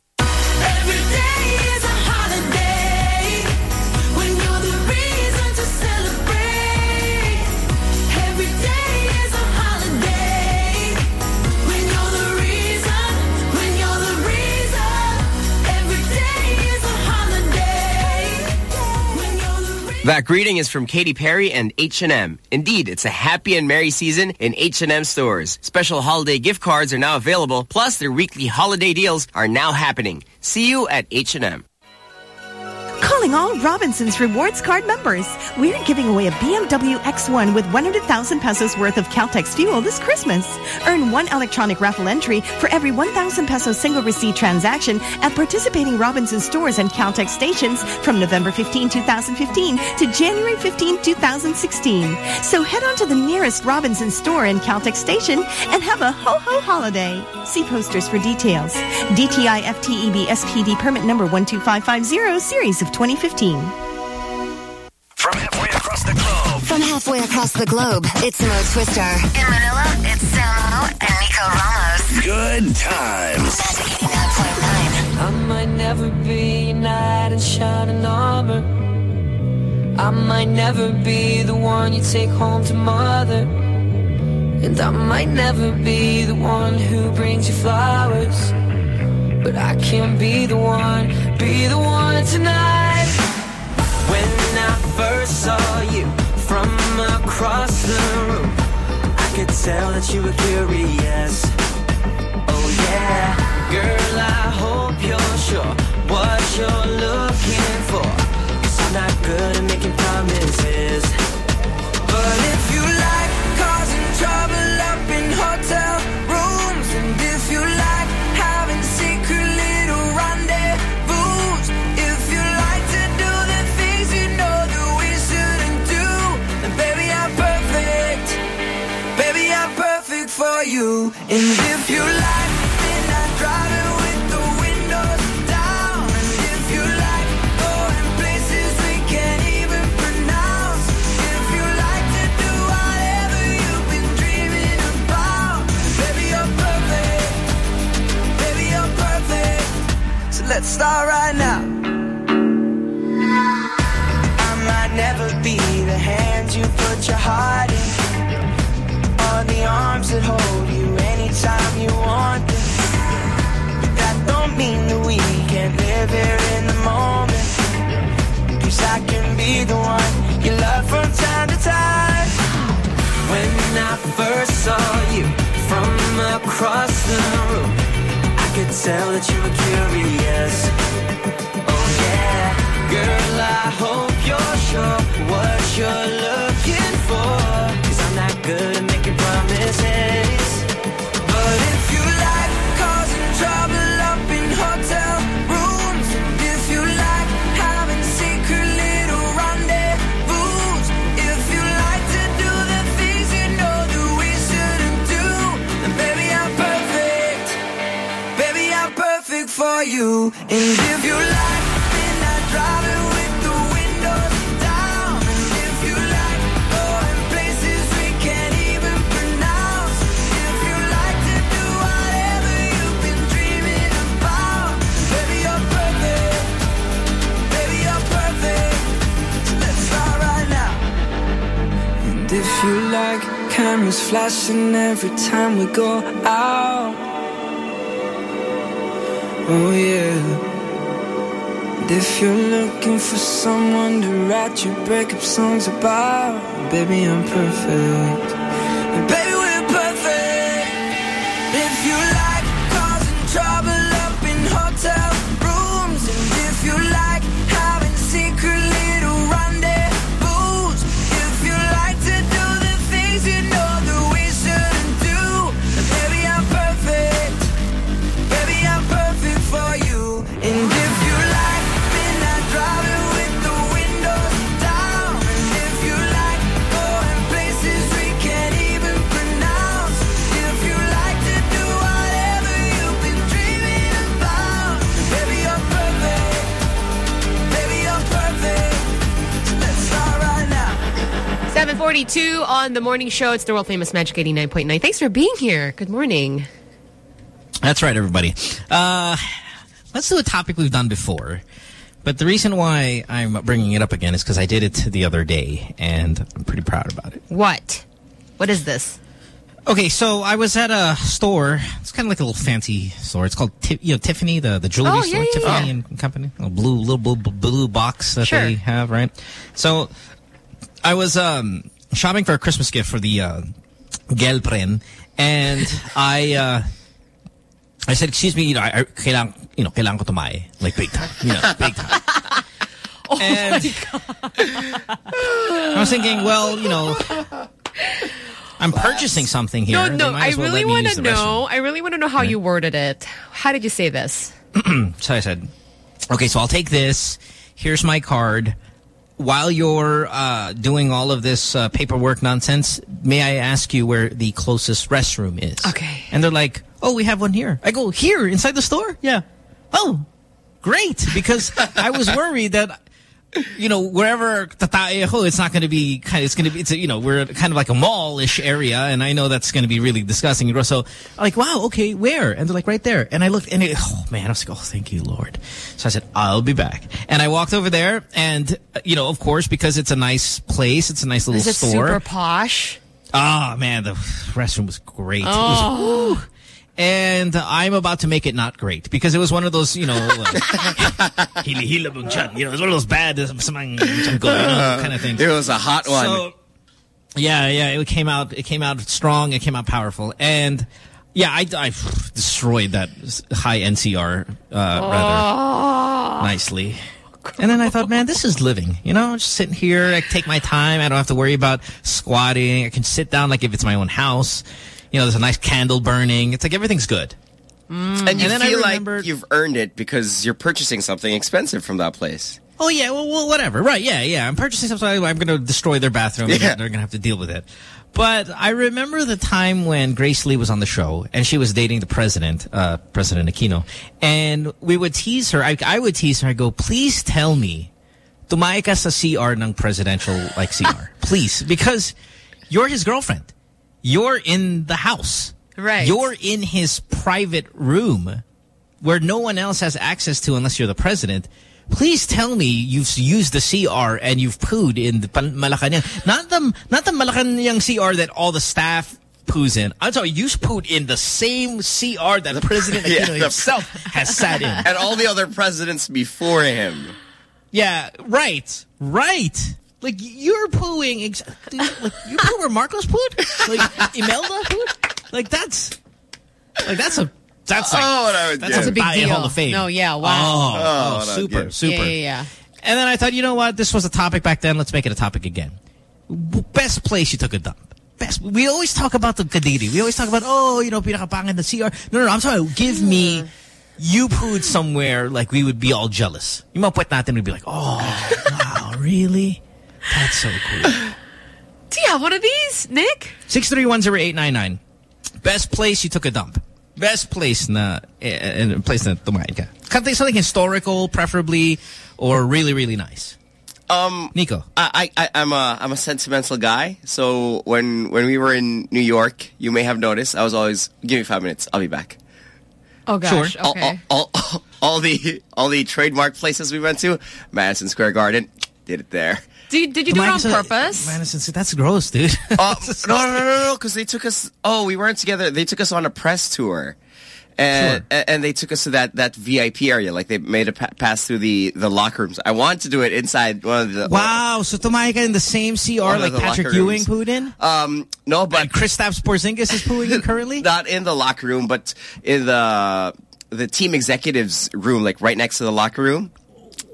That greeting is from Katy Perry and H&M. Indeed, it's a happy and merry season in H&M stores. Special holiday gift cards are now available, plus their weekly holiday deals are now happening. See you at H&M. Calling all Robinsons Rewards Card members. We're giving away a BMW X1 with 100,000 pesos worth of Caltex fuel this Christmas. Earn one electronic raffle entry for every 1,000 peso single receipt transaction at participating Robinson stores and Caltex stations from November 15, 2015 to January 15, 2016. So head on to the nearest Robinson store and Caltex station and have a ho-ho holiday. See posters for details. DTI FTEB SPD permit number 12550 series of 2015. From halfway across the globe. From halfway across the globe, it's Mo Twister. In Manila, it's Samo and Nico Ramos. Good times. I might never be a knight in shining armor. I might never be the one you take home to mother. And I might never be the one who brings you flowers. But I can't be the one, be the one tonight. When I first saw you from across the room, I could tell that you were curious. Oh yeah, flashing every time we go out. Oh yeah. And if you're looking for someone to write your breakup songs about, baby, I'm perfect. On the morning show. It's the world famous Magic 89.9. Thanks for being here. Good morning. That's right, everybody. Uh, let's do a topic we've done before. But the reason why I'm bringing it up again is because I did it the other day, and I'm pretty proud about it. What? What is this? Okay, so I was at a store. It's kind of like a little fancy store. It's called you know Tiffany, the the jewelry Oh, store, yeah, yeah, Tiffany yeah. and Company, a blue little blue, blue box that Sure. they have, right? So I was um, shopping for a Christmas gift for the uh, girlfriend, and I uh, I said, "Excuse me, you know, I, I kailangan, you know, kailangan ko tumae, like big time, you know, big time." Oh And I was thinking, well, you know, I'm purchasing something here. No, no. I well really let me want to know. I really want to know how you worded it. How did you say this? so I said, okay, so I'll take this. Here's my card. While you're uh, doing all of this uh, paperwork nonsense, may I ask you where the closest restroom is? Okay. And they're like, oh, we have one here. I go, here, inside the store? Yeah. Oh, great. Because I was worried that, you know, wherever it's not going to be kind of, it's going to be, it's a, you know, we're kind of like a mall-ish area, and I know that's going to be really disgusting. So I'm like, wow, okay, where? And they're like, right there. And I looked, and it, oh man, I was like, oh, thank you, Lord. So I said, I'll be back. And I walked over there, and, you know, of course, because it's a nice place, it's a nice little Is it store. super posh? Ah, man, the restroom was great. Oh. Whew. and I'm about to make it not great because it was one of those, you know, like, hili-hila mong tiyan. you know, it was one of those bad uh, masamang tiyan ko, you know, kind of things. It was a hot one. So, yeah, yeah, it came out, it came out strong, it came out powerful, and yeah, I, I destroyed that high NCR uh, rather nicely. And then I thought, man, this is living. You know, just sitting here, I take my time. I don't have to worry about squatting. I can sit down like if it's my own house. You know, there's a nice candle burning. It's like everything's good. and you And then I feel like remembered- you've earned it because you're purchasing something expensive from that place. Oh yeah, well, well whatever. Right? Yeah, yeah. I'm purchasing something. I'm going to destroy their bathroom. and Yeah. They're going to have to deal with it. But I remember the time when Grace Lee was on the show and she was dating the president, uh, President Aquino, and we would tease her. I, I would tease her. I go, please tell me, tumae ka sa CR ng presidential like CR, please, because you're his girlfriend. You're in the house. Right. You're in his private room where no one else has access to unless you're the president. Please tell me you've used the CR and you've pooed in the Pal- Malacanang. Not the, not the Malacanang CR that all the staff poos in. I'm sorry, you pooed in the same CR that the President Yeah, Aquino the- himself has sat in. And all the other presidents before him. Yeah, right, right. Like you're pooing, ex- dude, like you poo where Marcos pooed, like Imelda pooed. Like that's, like that's a that's like, Oh, what I would that's do. a That's a big deal. Hall of Fame. No, yeah, wow. Oh, Oh, oh, what I'd super, give. super. Yeah, yeah, yeah. And then I thought, you know what? This was a topic back then. Let's make it a topic again. Best place you took a dump. Best. We always talk about the kadiri. We always talk about, oh, you know, pinakapangin the CR. No, no, no. I'm sorry. Give me, hmm. you pooed somewhere like we would be all jealous. Yung mga puwet natin would be like, oh, wow, really? That's so cool. Do you have one of these, Nick? 6310899. Best place you took a dump. Best place na, eh, eh, place na tumain ka. Something, something historical, preferably, or really, really nice. Um, Nico. I, I, I'm a, I'm a sentimental guy. So when, when we were in New York, you may have noticed, I was always, give me five minutes, I'll be back. Oh gosh. All, Okay. all, all, all the, all the trademark places we went to, Madison Square Garden, did it there. Did, did you do it on Tumain ka sa- purpose? Madison, that's gross, dude. Uh, no, no, no, no, no, because they took us. Oh, we weren't together. They took us on a press tour, and and, and they took us to that that VIP area. Like they made a pa pass through the the locker rooms. I wanted to do it inside one of the. Wow, so tumain ka in the same CR like Patrick Ewing rooms. pooed in? Um, no, but And Kristaps Porzingis is pooing in currently? not in the locker room, but in the the team executives room, like right next to the locker room.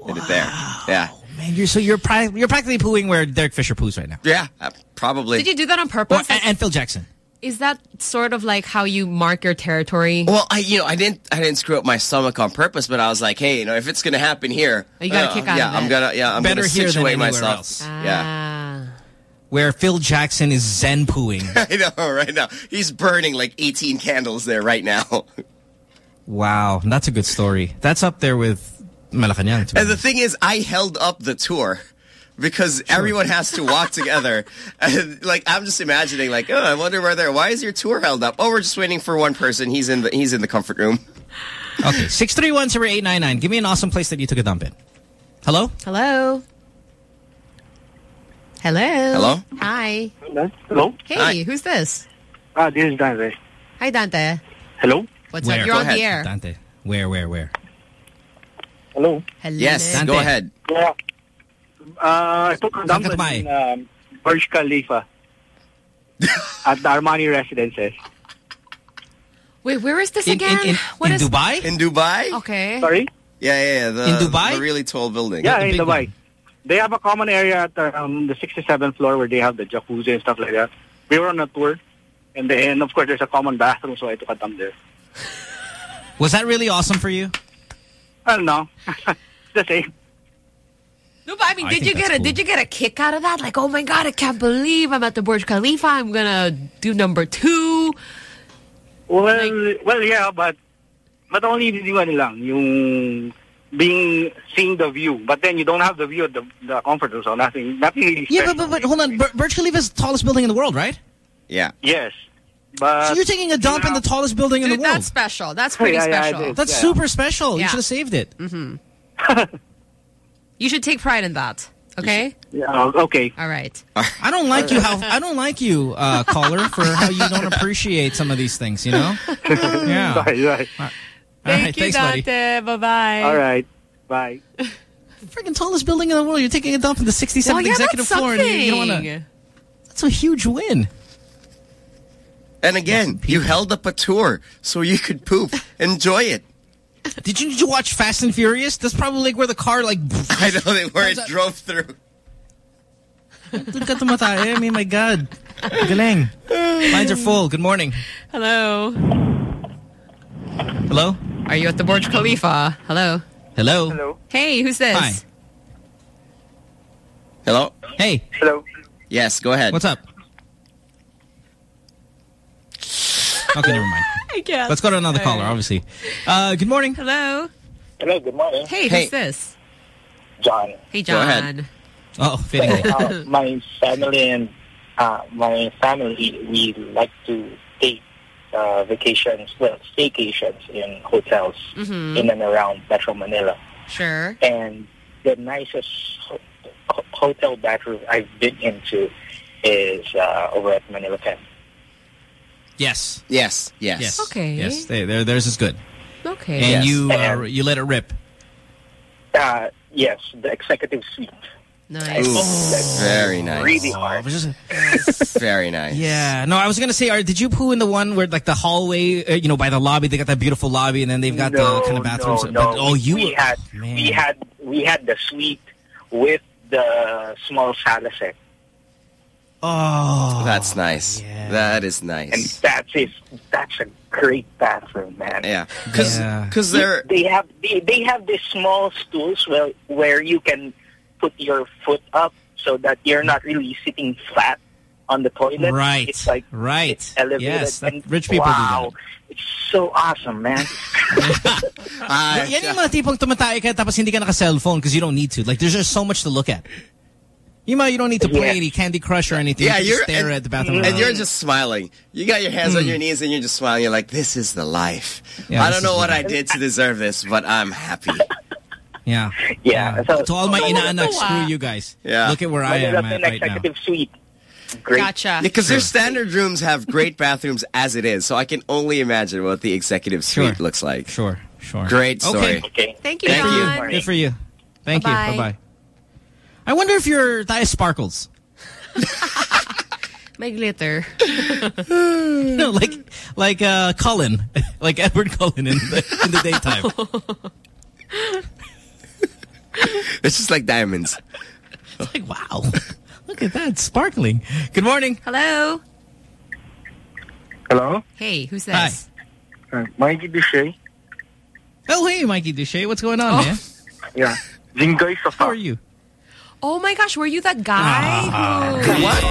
Did it there? Yeah, Man, you're, so you're, pri you're practically pooing where Derek Fisher poos right now. yeah, uh, probably. Did you do that on Or, purpose? and, and Phil Jackson. Is that sort of like how you mark your territory? Well, I you know I didn't I didn't screw up my stomach on purpose, but I was like, hey, you know, if it's gonna happen here, You gotta uh, kick out Yeah, of. I'm gonna yeah I'm Better gonna here than situate anywhere myself. else. Yeah, Ah. Where Phil Jackson is zen pooing. I know right now he's burning like 18 candles there right now. wow, that's a good story. That's up there with Malacanang. to and the thing is, I held up the tour. because everyone has to walk together. And, like I'm just imagining, like, oh, I wonder where they're. Why is your tour held up? Oh, we're just waiting for one person. He's in the he's in the comfort room. Okay, six three one zero eight nine nine. Give me an awesome place that you took a dump in. Hello. Hello. Hello. Hello? Hi. Hello? Hey, Hi. who's this? Ah, this is Dante. Hi, Dante. Hello? What's Where? up? You're Go on ahead, the air. Dante. Where? Where? Where? Hello? Hello. Yes, Dante. go ahead. Yeah. Uh, I took a dump Saan ka in um, Burj Khalifa at the Armani Residences. Wait, where is this In- again? in- in- What in is- Dubai? In Dubai? Okay. Sorry? Yeah, yeah, yeah. The, In Dubai? The really tall building. Yeah, in Dubai. They have a common area at um, the 67th floor where they have the jacuzzi and stuff like that. We were on a tour, and then, of course, there's a common bathroom, so I took a dump there. Was that really awesome for you? I don't know. it's the same. No, but I mean, I did you get that's a did you get a kick out of that? Like, oh my god, I can't believe I'm at the Burj Khalifa. I'm gonna do number two. Well, well, yeah, but but only yung ano lang, yung being seeing the view. But then you don't have the view of the, the comfort room, so nothing, nothing really Yeah, but, but, but hold on. Bur- Burj Khalifa is the tallest building in the world, right? Yeah. Yes. But so you're taking a dump in the tallest building in the world. that's special. That's pretty Yeah, yeah, special. did. That's Yeah. super special. You should have saved it. Mm-hmm. you should take pride in that. Okay. Yeah, okay. All right. I don't like you how I don't like you, uh, caller, for how you don't appreciate some of these things. You know? Yeah. Right, right. All Thank right, you, thanks, buddy. Dante. Bye bye. All right. Bye. Freaking tallest building in the world. You're taking a dump in the 67th Well, yeah, executive floor, and you, you don't want to. That's a huge win. And again, you held up a tour so you could poop. Enjoy it. Did you, did you watch Fast and Furious? That's probably like where the car like. I know they where it drove through. Doon ka tumatay. I mean, my God. Galing. Lines are full. Good morning. Hello. Hello? Are you at the Burj Khalifa? Hello. Hello? Hello. Hey, who's this? Hi. Hello? Hey. Hello. Yes, go ahead. What's up? Okay, never mind. I guess. Let's go to another All caller, right. obviously. Uh, good morning. Hello. Hello, good morning. Hey, Hey. who's this? John. Hey, Go John. ahead. Oh, fittingly. uh, my family and uh, my family, we like to take uh, vacations, well, staycations in hotels Mhm. in and around Metro Manila. Sure. And the nicest ho- ho- hotel bathroom I've been into is uh, over at Manila Pen. Yes. Yes, yes. Yes. Okay. Yes, they, they're, theirs is good. Okay. And Yes. you uh, And- you let it rip. Uh, yes, the executive suite. Nice. Ooh, That's very nice. Really Oh, hard. it just- Very nice. yeah. No, I was going to say, are, did you poo in the one where, like, the hallway, uh, you know, by the lobby, they got that beautiful lobby, and then they've got no, the kind of bathrooms. No, no. But, oh, you we were. had man. we had we had the suite with the small sala set, Oh. That's nice. yeah. That is nice. and that's it. That's a great bathroom, man. Yeah. Because Yeah. they're... They have they, they have these small stools where where you can put your foot up so that you're not really sitting flat on the toilet. Right. It's like right. it's elevated. Yes. that- and rich people wow, do It's so awesome, man. that. Ah, Yan yung mga tipong tumatay ka tapos hindi ka naka-cellphone because you don't need to. Like, there's just so much to look at. You know, you don't need to play Yeah. any Candy Crush or anything. Yeah, you you're just stare and, at the bathroom. and mirror. you're just smiling. You got your hands on hmm. your knees and you're just smiling. You're like, "This is the life." Yeah, I don't know what the I did to deserve this, but I'm happy. yeah. yeah. So, To all my so- inaanak, Wow. screw you guys. Yeah. Look at where I am Pen at right now. executive suite. Great. Gotcha. Because their standard rooms have great bathrooms as it is, so I can only imagine what the executive Sure. suite looks like. Sure, sure. Great story. Okay. Okay. Thank you, Thank you. John. Good for you. Thank Bye-bye. you. Bye-bye. I wonder if your thigh sparkles. My glitter. no, like like uh, Cullen, like Edward Cullen in the, in the daytime. It's just like diamonds. It's like wow, look at that sparkling. Good morning. Hello. Hello. Hey, who's Hi. this? Uh, Mikey Duche. Oh hey, Mikey Duche, what's going on, Oh. man? Yeah. Jingoy How are you? Oh my gosh, were you that guy who... What?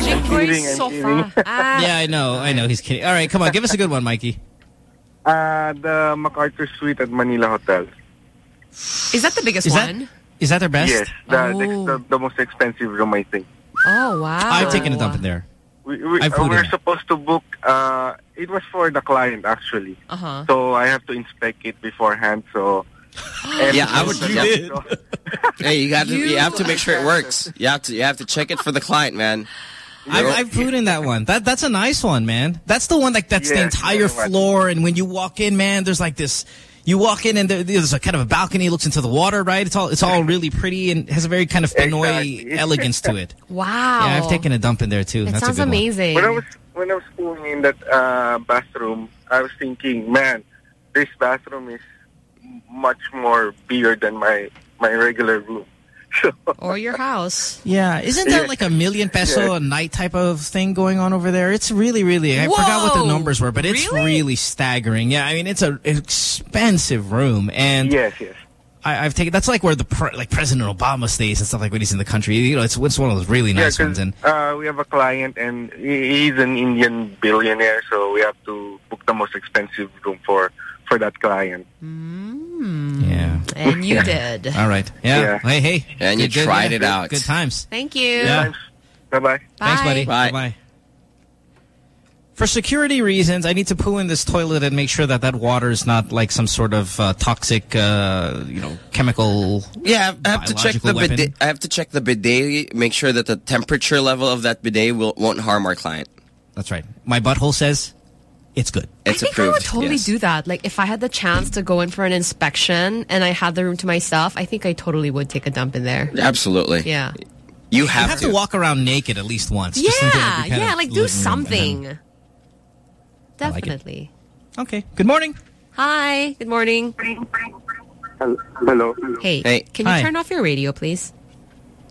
Jinkoy kidding, I'm Sofa. Ah, Yeah, I know, I know. He's kidding. All right, come on, give us a good one, Mikey. Uh, the MacArthur Suite at Manila Hotel. Is that the biggest Is that- one? Is that their best? Yes, the, Oh. the, the, the most expensive room, I think. Oh, wow. I've taken a dump in there. We, we, I've uh, put we're supposed to book, uh, it was for the client, actually. Uh-huh. So I have to inspect it beforehand, so... and- Yeah, I would. so- yeah. Hey, you got to. You, have to make sure it works. You have to. You have to check it for the client, man. I've, I've put in that one. That that's a nice one, man. That's the one like that's the entire very much. floor, and when you walk in, man, there's like this. You walk in and there, there's a kind of a balcony, looks into the water, right? It's all it's all really pretty and has a very kind of Pinoy elegance to it. Wow. Yeah, I've taken a dump in there too. It that's sounds a good amazing. When I was when I was going in that uh, bathroom, I was thinking, man, this bathroom is much more bigger than my my regular room. Or your house. Yeah, isn't that Yeah. like a million peso Yeah. a night type of thing going on over there? It's really, really. I forgot what the numbers were, but it's really? staggering. Yeah, I mean it's a expensive room, and yes, yes. I, I've taken. That's like where the pre, like President Obama stays and stuff like when he's in the country. You know, it's it's one of those really nice yeah, ones. And uh, we have a client and he's an Indian billionaire, so we have to book the most expensive room for for that client. yeah, And you did. all right. Yeah. Yeah. Hey, hey. And you Good- good, tried yeah, it out. Good times. Thank you. Yeah. Bye bye. Thanks, buddy. Bye. Bye. For security reasons, I need to poo in this toilet and make sure that that water is not like some sort of uh, toxic, uh, you know, chemical. Yeah, I have to check the weapon. bidet. I have to check the bidet. Make sure that the temperature level of that bidet will won't harm our client. That's right. My butthole says it's good. It's I think approved. I would totally yes. do that. Like, if I had the chance to go in for an inspection and I had the room to myself, I think I totally would take a dump in there. Absolutely. Yeah. You You have, have to. walk around naked at least once. Yeah, just until you kind yeah, of like do something. then- Definitely. Okay. Good morning. Hi. Good morning. Hello. Hey. Hey. Can you Hi. turn off your radio, please?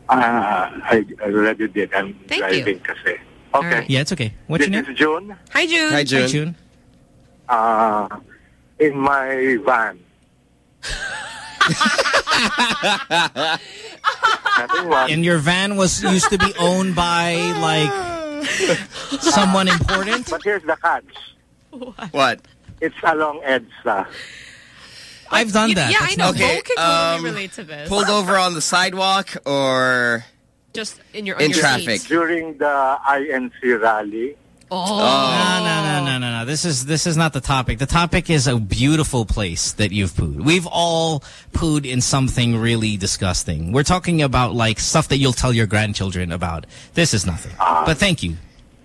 Uh, I already did. I'm Thank you. driving kasi. Okay. All right. Yeah, it's okay. What's This your name? is June. Hi, June. Hi, June. Hi, June. Uh, in my van. Nothing much. And your van was used to be owned by like someone important. But here's the catch. What? It's along EDSA. I've done that. Yeah, I know. not- Okay, Bo can totally um, relate to this. Pulled over on the sidewalk or Just in your in your traffic. seat. During the INC rally. Oh. oh. No, no, no, no, no, no. This is this is not the topic. The topic is a beautiful place that you've pooed. We've all pooed in something really disgusting. We're talking about like stuff that you'll tell your grandchildren about. This is nothing. Ah. but thank you.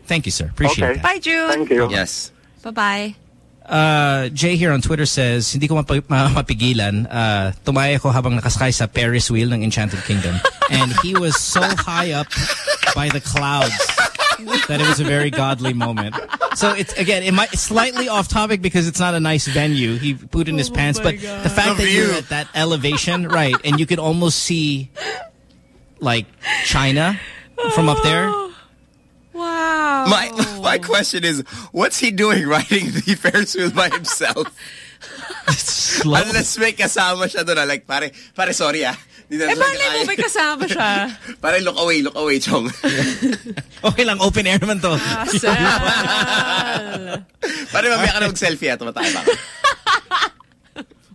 Thank you, sir. Appreciate Okay. that. Bye, June. Thank you. Yes. Bye-bye. Uh, Jay here on Twitter says, hindi ko map ma- mapigilan. Uh, tumaya ko habang nakasakay sa Ferris wheel ng Enchanted Kingdom. and he was so high up by the clouds that it was a very godly moment. So it's, again, it might it's slightly off topic because it's not a nice venue. He put in his pants, but the fact The that you're at that elevation, right, and you could almost see like China from up there. Wow. My my question is, what's he doing riding the Ferris wheel by himself? Slow. Unless may kasama siya doon. ah, Like, pare, pare, sorry ah. Di na Eh, talaga mo, kaya. may kasama siya. Pare, look away, look away, Chong. Okay lang, open air naman to. Asal. pare, mamaya ka na mag-selfie ah. Tumatay pa ako.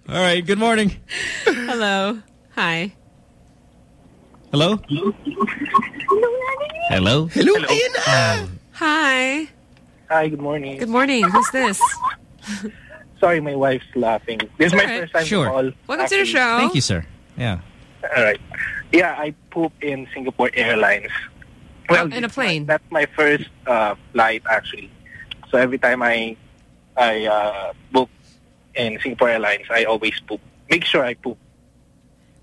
All right, good morning. Hello. Hi. Hello? Hello? Hello, ayun na. Hi. Hi, good morning. Good morning. Who's this? Sorry, my wife's laughing. This is my Alright. first time Sure. call. Welcome to the show. Thank you, sir. Yeah. All right. Yeah, I poop in Singapore Airlines. Well, Oh, in a plane. That's my first uh, flight, actually. So every time I I uh, book in Singapore Airlines, I always poop. Make sure I poop.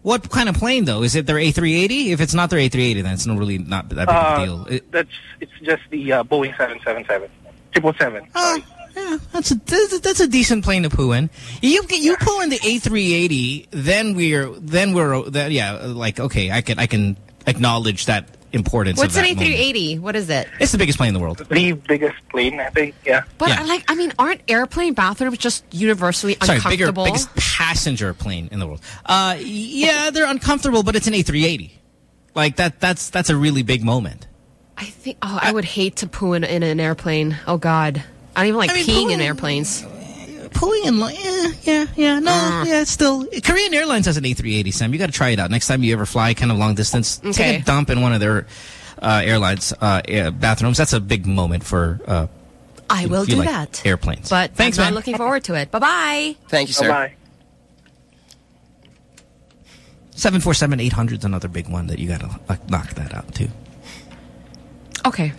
What kind of plane, though? Is it their A380? If it's not their A380, then it's not really not that big of a Uh, deal. It- That's it's just the uh, Boeing seven seven seven, triple seven. Sorry. yeah, that's a that's a- decent plane to poo in. You you poo in the A380, then we're then we're then, yeah, like okay, I can I can acknowledge that importance. What's of an that moment. A380? What is it? It's the biggest plane in the world. The biggest plane, I think. Yeah. But Yeah. like, I mean, aren't airplane bathrooms just universally Sorry, bigger uncomfortable? biggest passenger plane in the world. Uh, yeah, they're uncomfortable, but it's an A380. Like that that's that's a really big moment. I think. Oh, I would hate to poo in, in an airplane. Oh God, I don't even like I mean, peeing in pooing- airplanes. Pooing in line. Yeah, yeah, yeah. No, Mm. yeah, it's still. Korean Airlines has an A380, Sam. You got to try it out. Next time you ever fly kind of long distance, Okay. take a dump in one of their uh, airlines uh, air- bathrooms. That's a big moment for. Uh, I will do like that. Airplanes. But Thanks, I'm man. looking forward to it. Bye-bye. Thank you, sir. Bye-bye. 747-800 is another big one that you got to like, knock that out too. Okay.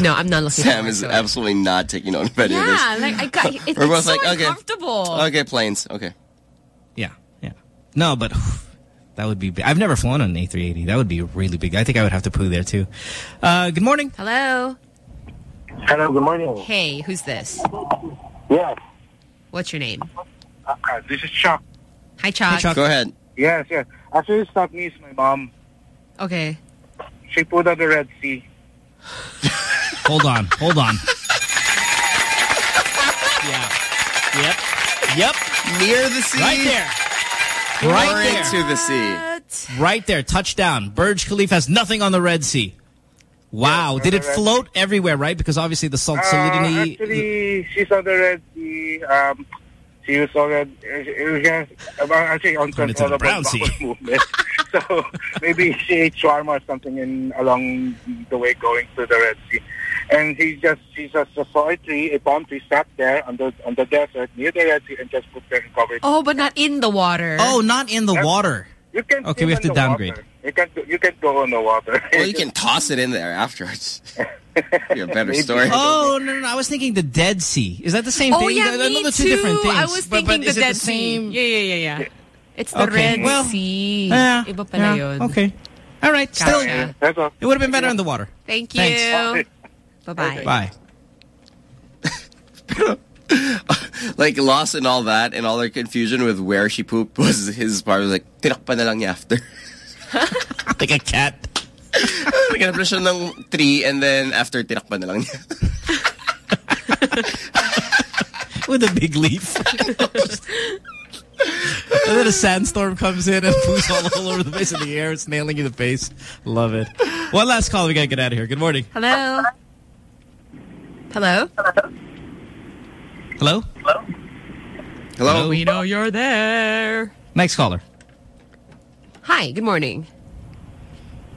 No, I'm not looking Sam is to it. absolutely not taking on of any of this. Yeah, like I got it, We're both it's so like, okay. uncomfortable. Okay, planes. Okay. Yeah, yeah. No, but that would be. Big. I've never flown on an A380. That would be really big. I think I would have to poo there too. Uh, good morning. Hello. Hello, good morning. Hey, who's this? Yes. What's your name? Uh, this is Chuck. Hi, Chuck. Go ahead. Yes, yes. Actually, stopped me is my mom. Okay. She put at the Red Sea. Hold on. Hold on. yeah. Yep. Yep. Near the sea. Right there. Or Right there. into the sea. Right there. Touchdown. Burj Khalifa has nothing on the Red Sea. Wow. Did it float everywhere, right? Because obviously the salt Uh, salinity. actually, she's on the Red Sea. Um, she was already, uh, has, uh, actually uncontrollable Brown Sea. bowel movement. so maybe she ate shawarma or something in along the way going to the Red Sea. And he just, she just saw a tree, a palm tree, sat there on the, on the desert near the Red Sea and just put there and covered. Oh, but not in the water. Oh, not in the water. You can Okay, we have to swim in the downgrade. water. You can, you can go in the water. Well, you can toss it in there afterwards. Be a better story. Oh no, no, no! I was thinking the Dead Sea. Is that the same oh, thing? yeah, I me they're too. two different things. I was but, thinking but the Dead the same? Sea. Yeah, yeah, yeah, yeah. It's the Okay, Red well, Sea. Yeah, Iba pala yeah, yun. Okay. All right. Still, Gotcha. That's all. it would have been better in the water. Thank you. Thanks. Bye-bye. Bye. like lost in all that and all their confusion with where she pooped was his part was like tinakpan na lang niya after. like a cat. Naghanap na siya ng tree and then after tinakpan na lang niya. With a big leaf. and then a sandstorm comes in and poos all, all over the face of the air. It's nailing you in the face. Love it. One last call. We got to get out of here. Good morning. Hello. Hello? Hello? Hello? Hello? We know you're there. Next caller. Hi, good morning.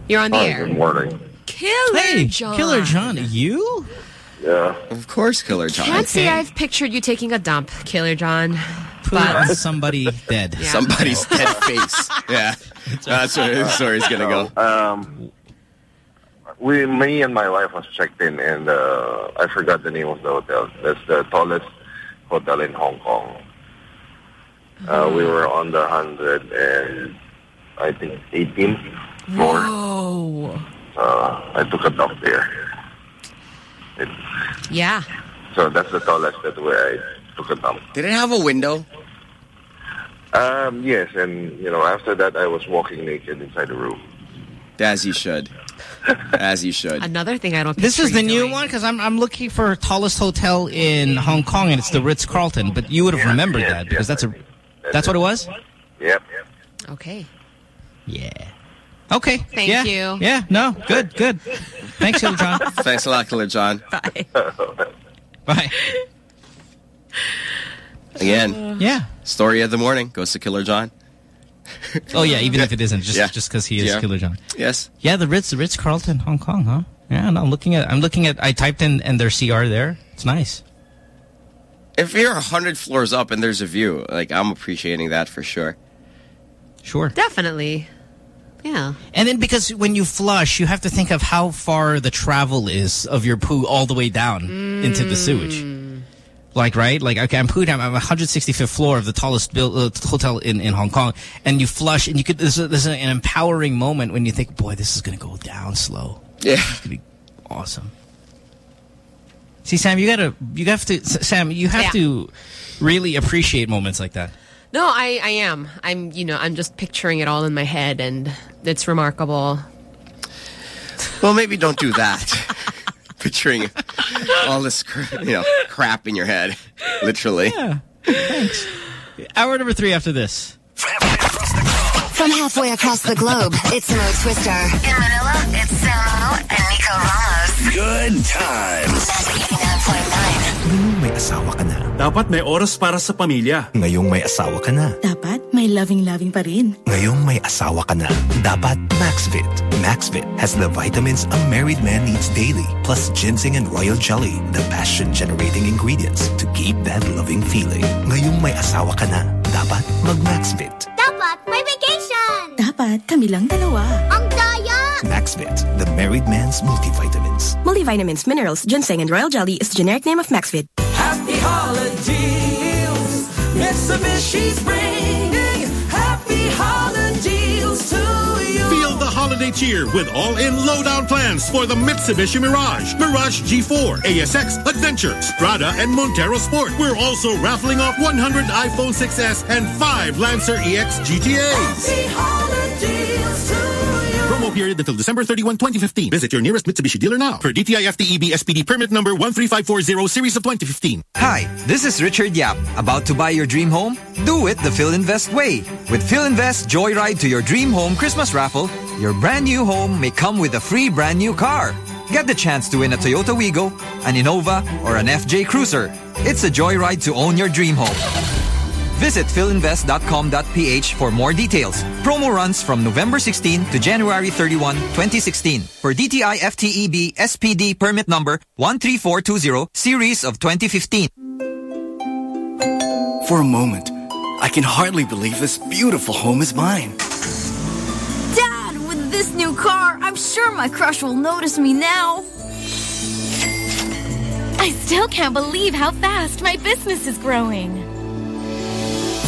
You're on the air. morning. Killer Hey, John. Killer John. You? Yeah. Of course, Killer John. Can't say I've pictured you taking a dump, Killer John. Put on But somebody dead. Yeah. Somebody's dead face. Yeah. That's where his story's gonna go. Um, we, me and my wife was checked in, and uh, I forgot the name of the hotel. That's the tallest hotel in Hong Kong. Uh, we were on the hundred and I think 18th floor. Whoa. Uh, I took a dump there. It, Yeah. so that's the tallest that where I took a dump. Did it have a window? Um, yes, and you know after that I was walking naked inside the room. As you should. As you should. Another thing I don't This is the new doing. one because I'm I'm looking for tallest hotel in Hong Kong and it's the Ritz Carlton. But you would have remembered yes, that because yes, that's a that's what it was. Yep. Okay. Yeah. Okay. Thank yeah. you. Yeah. No. Good. Good. Thanks, Killer John. Thanks a lot, Killer John. Bye. Bye. Again, Yeah. story of the morning goes to Killer John. Oh yeah. Even if it isn't, just Yeah. just because he is Yeah. Killer John. Yes. Yeah. The Ritz the Ritz Carlton, Hong Kong, huh? Yeah. No, I'm looking at I'm looking at I typed in and their CR there. It's nice. If you're a hundred floors up and there's a view, like I'm appreciating that for sure. Sure. Definitely. Yeah. And then because when you flush, you have to think of how far the travel is of your poo all the way down into the sewage. Like, right? Like, okay, I'm pooing, I'm on 165th floor of the tallest build, uh, hotel in, in Hong Kong. And you flush, and you could, there's, a, there's an empowering moment when you think, boy, this is going to go down slow. Yeah. It's going to be awesome. See, Sam, you gotta, you have to, Sam, you have Yeah. to really appreciate moments like that. No, I, I am. I'm, you know, I'm just picturing it all in my head and it's remarkable. Well, maybe don't do that. Picturing all this, cr- you know, crap in your head, literally. Yeah. Thanks. Hour number three after this. From halfway across the globe, it's Mo Twister. In Manila, it's Samo and Nico Ramos. Good times. Magic 89.9. may asawa ka na. Dapat may oras para sa pamilya. Ngayong may asawa ka na. Dapat may loving-loving pa rin. Ngayong may asawa ka na. Dapat Maxvit. Maxvit has the vitamins a married man needs daily, plus ginseng and royal jelly, the passion-generating ingredients to keep that loving feeling. Ngayong may asawa ka na. Dapat mag-Maxvit. Dapat may vacation! Dapat kami lang dalawa. Ang daya! Maxvit, the married man's multivitamins. Multivitamins, minerals, ginseng, and royal jelly is the generic name of Maxvit. Holidays, Mitsubishi's bringing happy holidays to you. Feel the holiday cheer with all-in low-down plans for the Mitsubishi Mirage, Mirage G4, ASX, Adventure, Strada, and Montero Sport. We're also raffling off 100 iPhone 6s and 5 Lancer EX GTAs. Period until December 31, 2015. Visit your nearest Mitsubishi dealer now. For DTI FTEB SPD permit number 13540 series of 2015. Hi, this is Richard Yap. About to buy your dream home? Do it the PhilInvest way. With PhilInvest Joyride to your dream home Christmas raffle, your brand new home may come with a free brand new car. Get the chance to win a Toyota Wigo, an Innova, or an FJ Cruiser. It's a joyride to own your dream home. Visit philinvest.com.ph for more details. Promo runs from November 16 to January 31, 2016 for DTI FTEB SPD permit number 13420 series of 2015. For a moment, I can hardly believe this beautiful home is mine. Dad, with this new car, I'm sure my crush will notice me now. I still can't believe how fast my business is growing.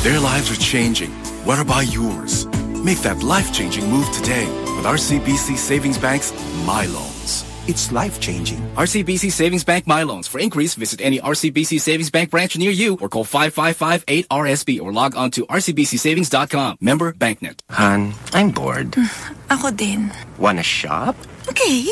Their lives are changing. What about yours? Make that life-changing move today with RCBC Savings Bank's My Loans. It's life-changing. RCBC Savings Bank My Loans. For inquiries, visit any RCBC Savings Bank branch near you or call 555-8RSB or log on to rcbcsavings.com. Member BancNet. Han, I'm bored. Ako din. Wanna shop? Okay.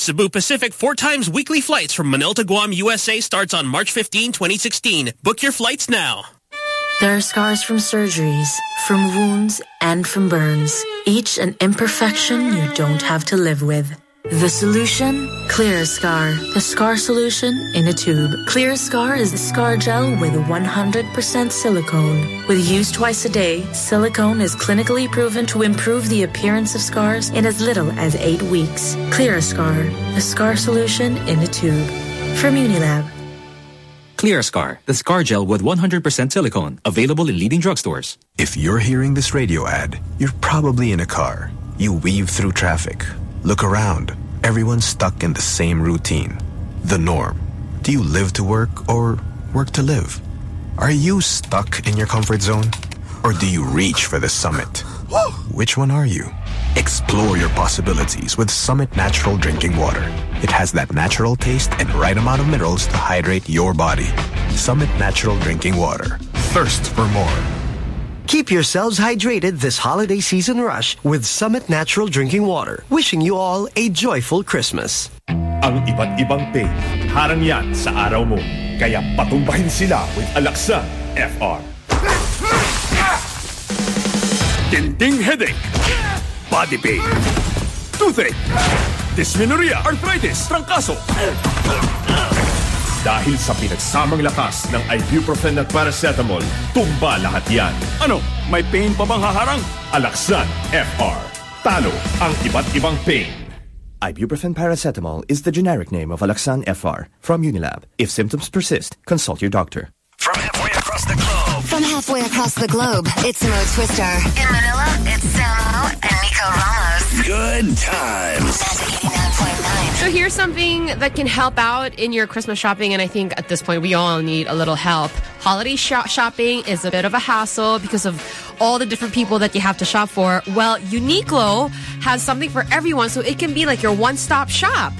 Cebu Pacific four times weekly flights from Manila to Guam, USA starts on March 15, 2016. Book your flights now. There are scars from surgeries, from wounds, and from burns. Each an imperfection you don't have to live with. The solution? Clear Scar. The scar solution in a tube. Clear Scar is a scar gel with 100% silicone. With use twice a day, silicone is clinically proven to improve the appearance of scars in as little as eight weeks. Clear Scar. The scar solution in a tube. From Unilab. Clear Scar, the scar gel with 100% silicone, available in leading drugstores. If you're hearing this radio ad, you're probably in a car. You weave through traffic. Look around. Everyone's stuck in the same routine. The norm. Do you live to work or work to live? Are you stuck in your comfort zone? Or do you reach for the summit? Which one are you? Explore your possibilities with Summit Natural Drinking Water. It has that natural taste and right amount of minerals to hydrate your body. Summit Natural Drinking Water. Thirst for more. Keep yourselves hydrated this holiday season rush with Summit Natural Drinking Water. Wishing you all a joyful Christmas. Ang iba't ibang pain, harang yan sa araw mo. Kaya patumbahin sila with Alaxan FR. Tinting headache, body pain, toothache, dysmenorrhea, arthritis, trangkaso. Dahil sa pinagsamang lakas ng ibuprofen at paracetamol, tumba lahat yan. Ano, may pain pa bang haharang? Alaxan FR. Talo ang iba't ibang pain. Ibuprofen paracetamol is the generic name of Alaxan FR from Unilab. If symptoms persist, consult your doctor. From halfway across the globe. From halfway across the globe, it's Mo Twister. In Manila, it's Samo and Nico Ramos. Good times. So here's something that can help out in your Christmas shopping, and I think at this point we all need a little help. Holiday shop shopping is a bit of a hassle because of all the different people that you have to shop for. Well, Uniqlo has something for everyone, so it can be like your one-stop shop.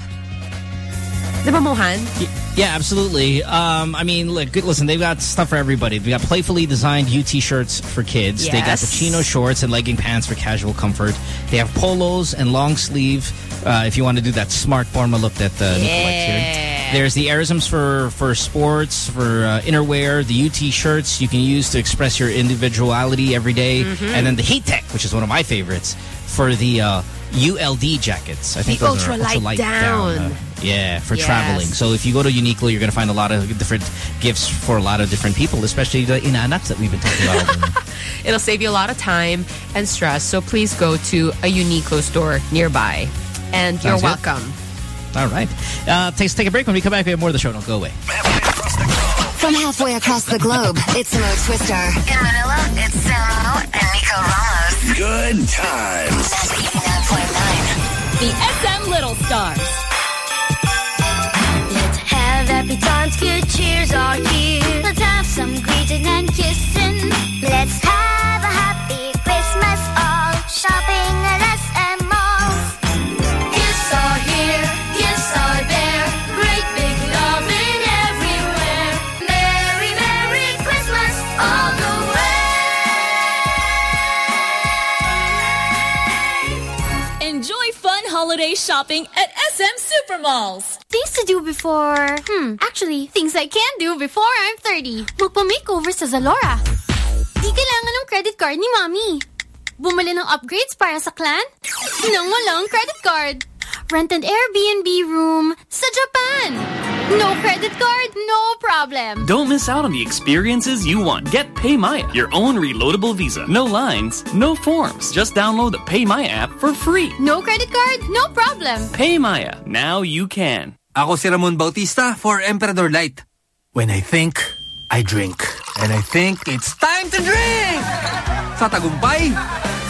Di ba, Mohan? Yeah, absolutely. Um, I mean, look, good, listen, they've got stuff for everybody. They've got playfully designed UT shirts for kids. They got the chino shorts and legging pants for casual comfort. They have polos and long sleeve uh, if you want to do that smart formal look that uh, Nico likes here. There's the AIRisms for, for sports, for uh, innerwear, the UT shirts you can use to express your individuality every day. Mhm. and then the Heat Tech, which is one of my favorites, for the uh, ULD jackets. I think The those are ultralight ultralight down. uh, yeah, for Yes. traveling. So if you go to Uniqlo, you're going to find a lot of different gifts for a lot of different people, especially the inaanak that we've been talking about. It'll save you a lot of time and stress. So please go to a Uniqlo store nearby. And you're Sounds good. welcome. All right. Uh, take, take a break. When we come back, we have more of the show. Don't go away. From halfway across the globe, it's Mo Twister. In Manila, it's Samo and Nico Ramos. Good times. The SM Little Stars. Let's happy times, good cheers are here. Let's have some greeting and kissing. Let's have a happy Christmas all. Shopping SM holiday shopping at SM Supermalls. Things to do before... Hmm, actually, things I can do before I'm 30. Magpa-makeover sa Zalora. Di kailangan ng credit card ni Mommy. Bumili ng upgrades para sa clan? Nang walang credit card. Rent an Airbnb room sa Japan. No credit card, no problem. Don't miss out on the experiences you want. Get PayMaya, your own reloadable Visa. No lines, no forms. Just download the PayMaya app for free. No credit card, no problem. PayMaya, now you can. Ako si Ramon Bautista for Emperador Light. When I think, I drink. And I think it's time to drink! Sa tagumpay, sarap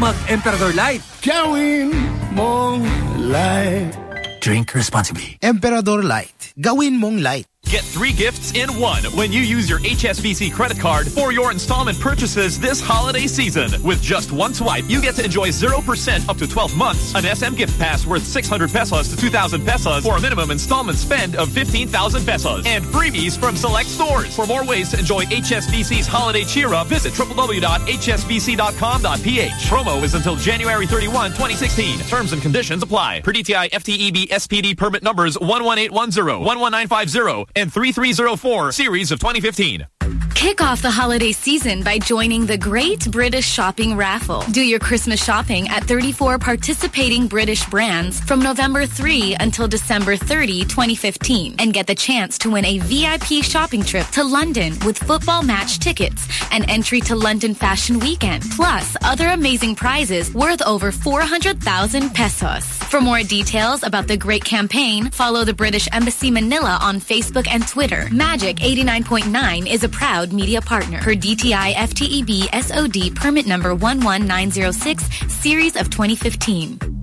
mag-Emperador Light. Gawin mong light. Drink responsibly. Emperador Light. Gawin mong light. Get three gifts in one when you use your HSBC credit card for your installment purchases this holiday season. With just one swipe, you get to enjoy 0% up to 12 months, an SM gift pass worth 600 pesos to 2,000 pesos for a minimum installment spend of 15,000 pesos, and freebies from select stores. For more ways to enjoy HSBC's holiday cheer up, visit www.hsbc.com.ph. Promo is until January 31, 2016. Terms and conditions apply. Per DTI FTEB SPD permit numbers 11810, 11950, and 3304, series of 2015. Kick off the holiday season by joining the Great British Shopping Raffle. Do your Christmas shopping at 34 participating British brands from November 3 until December 30, 2015, and get the chance to win a VIP shopping trip to London with football match tickets and entry to London Fashion Weekend, plus other amazing prizes worth over 400,000 pesos. For more details about the great campaign, follow the British Embassy Manila on Facebook and Twitter. Magic 89.9 is a proud media partner. Per DTI FTEB SPD permit number 11906, series of 2015.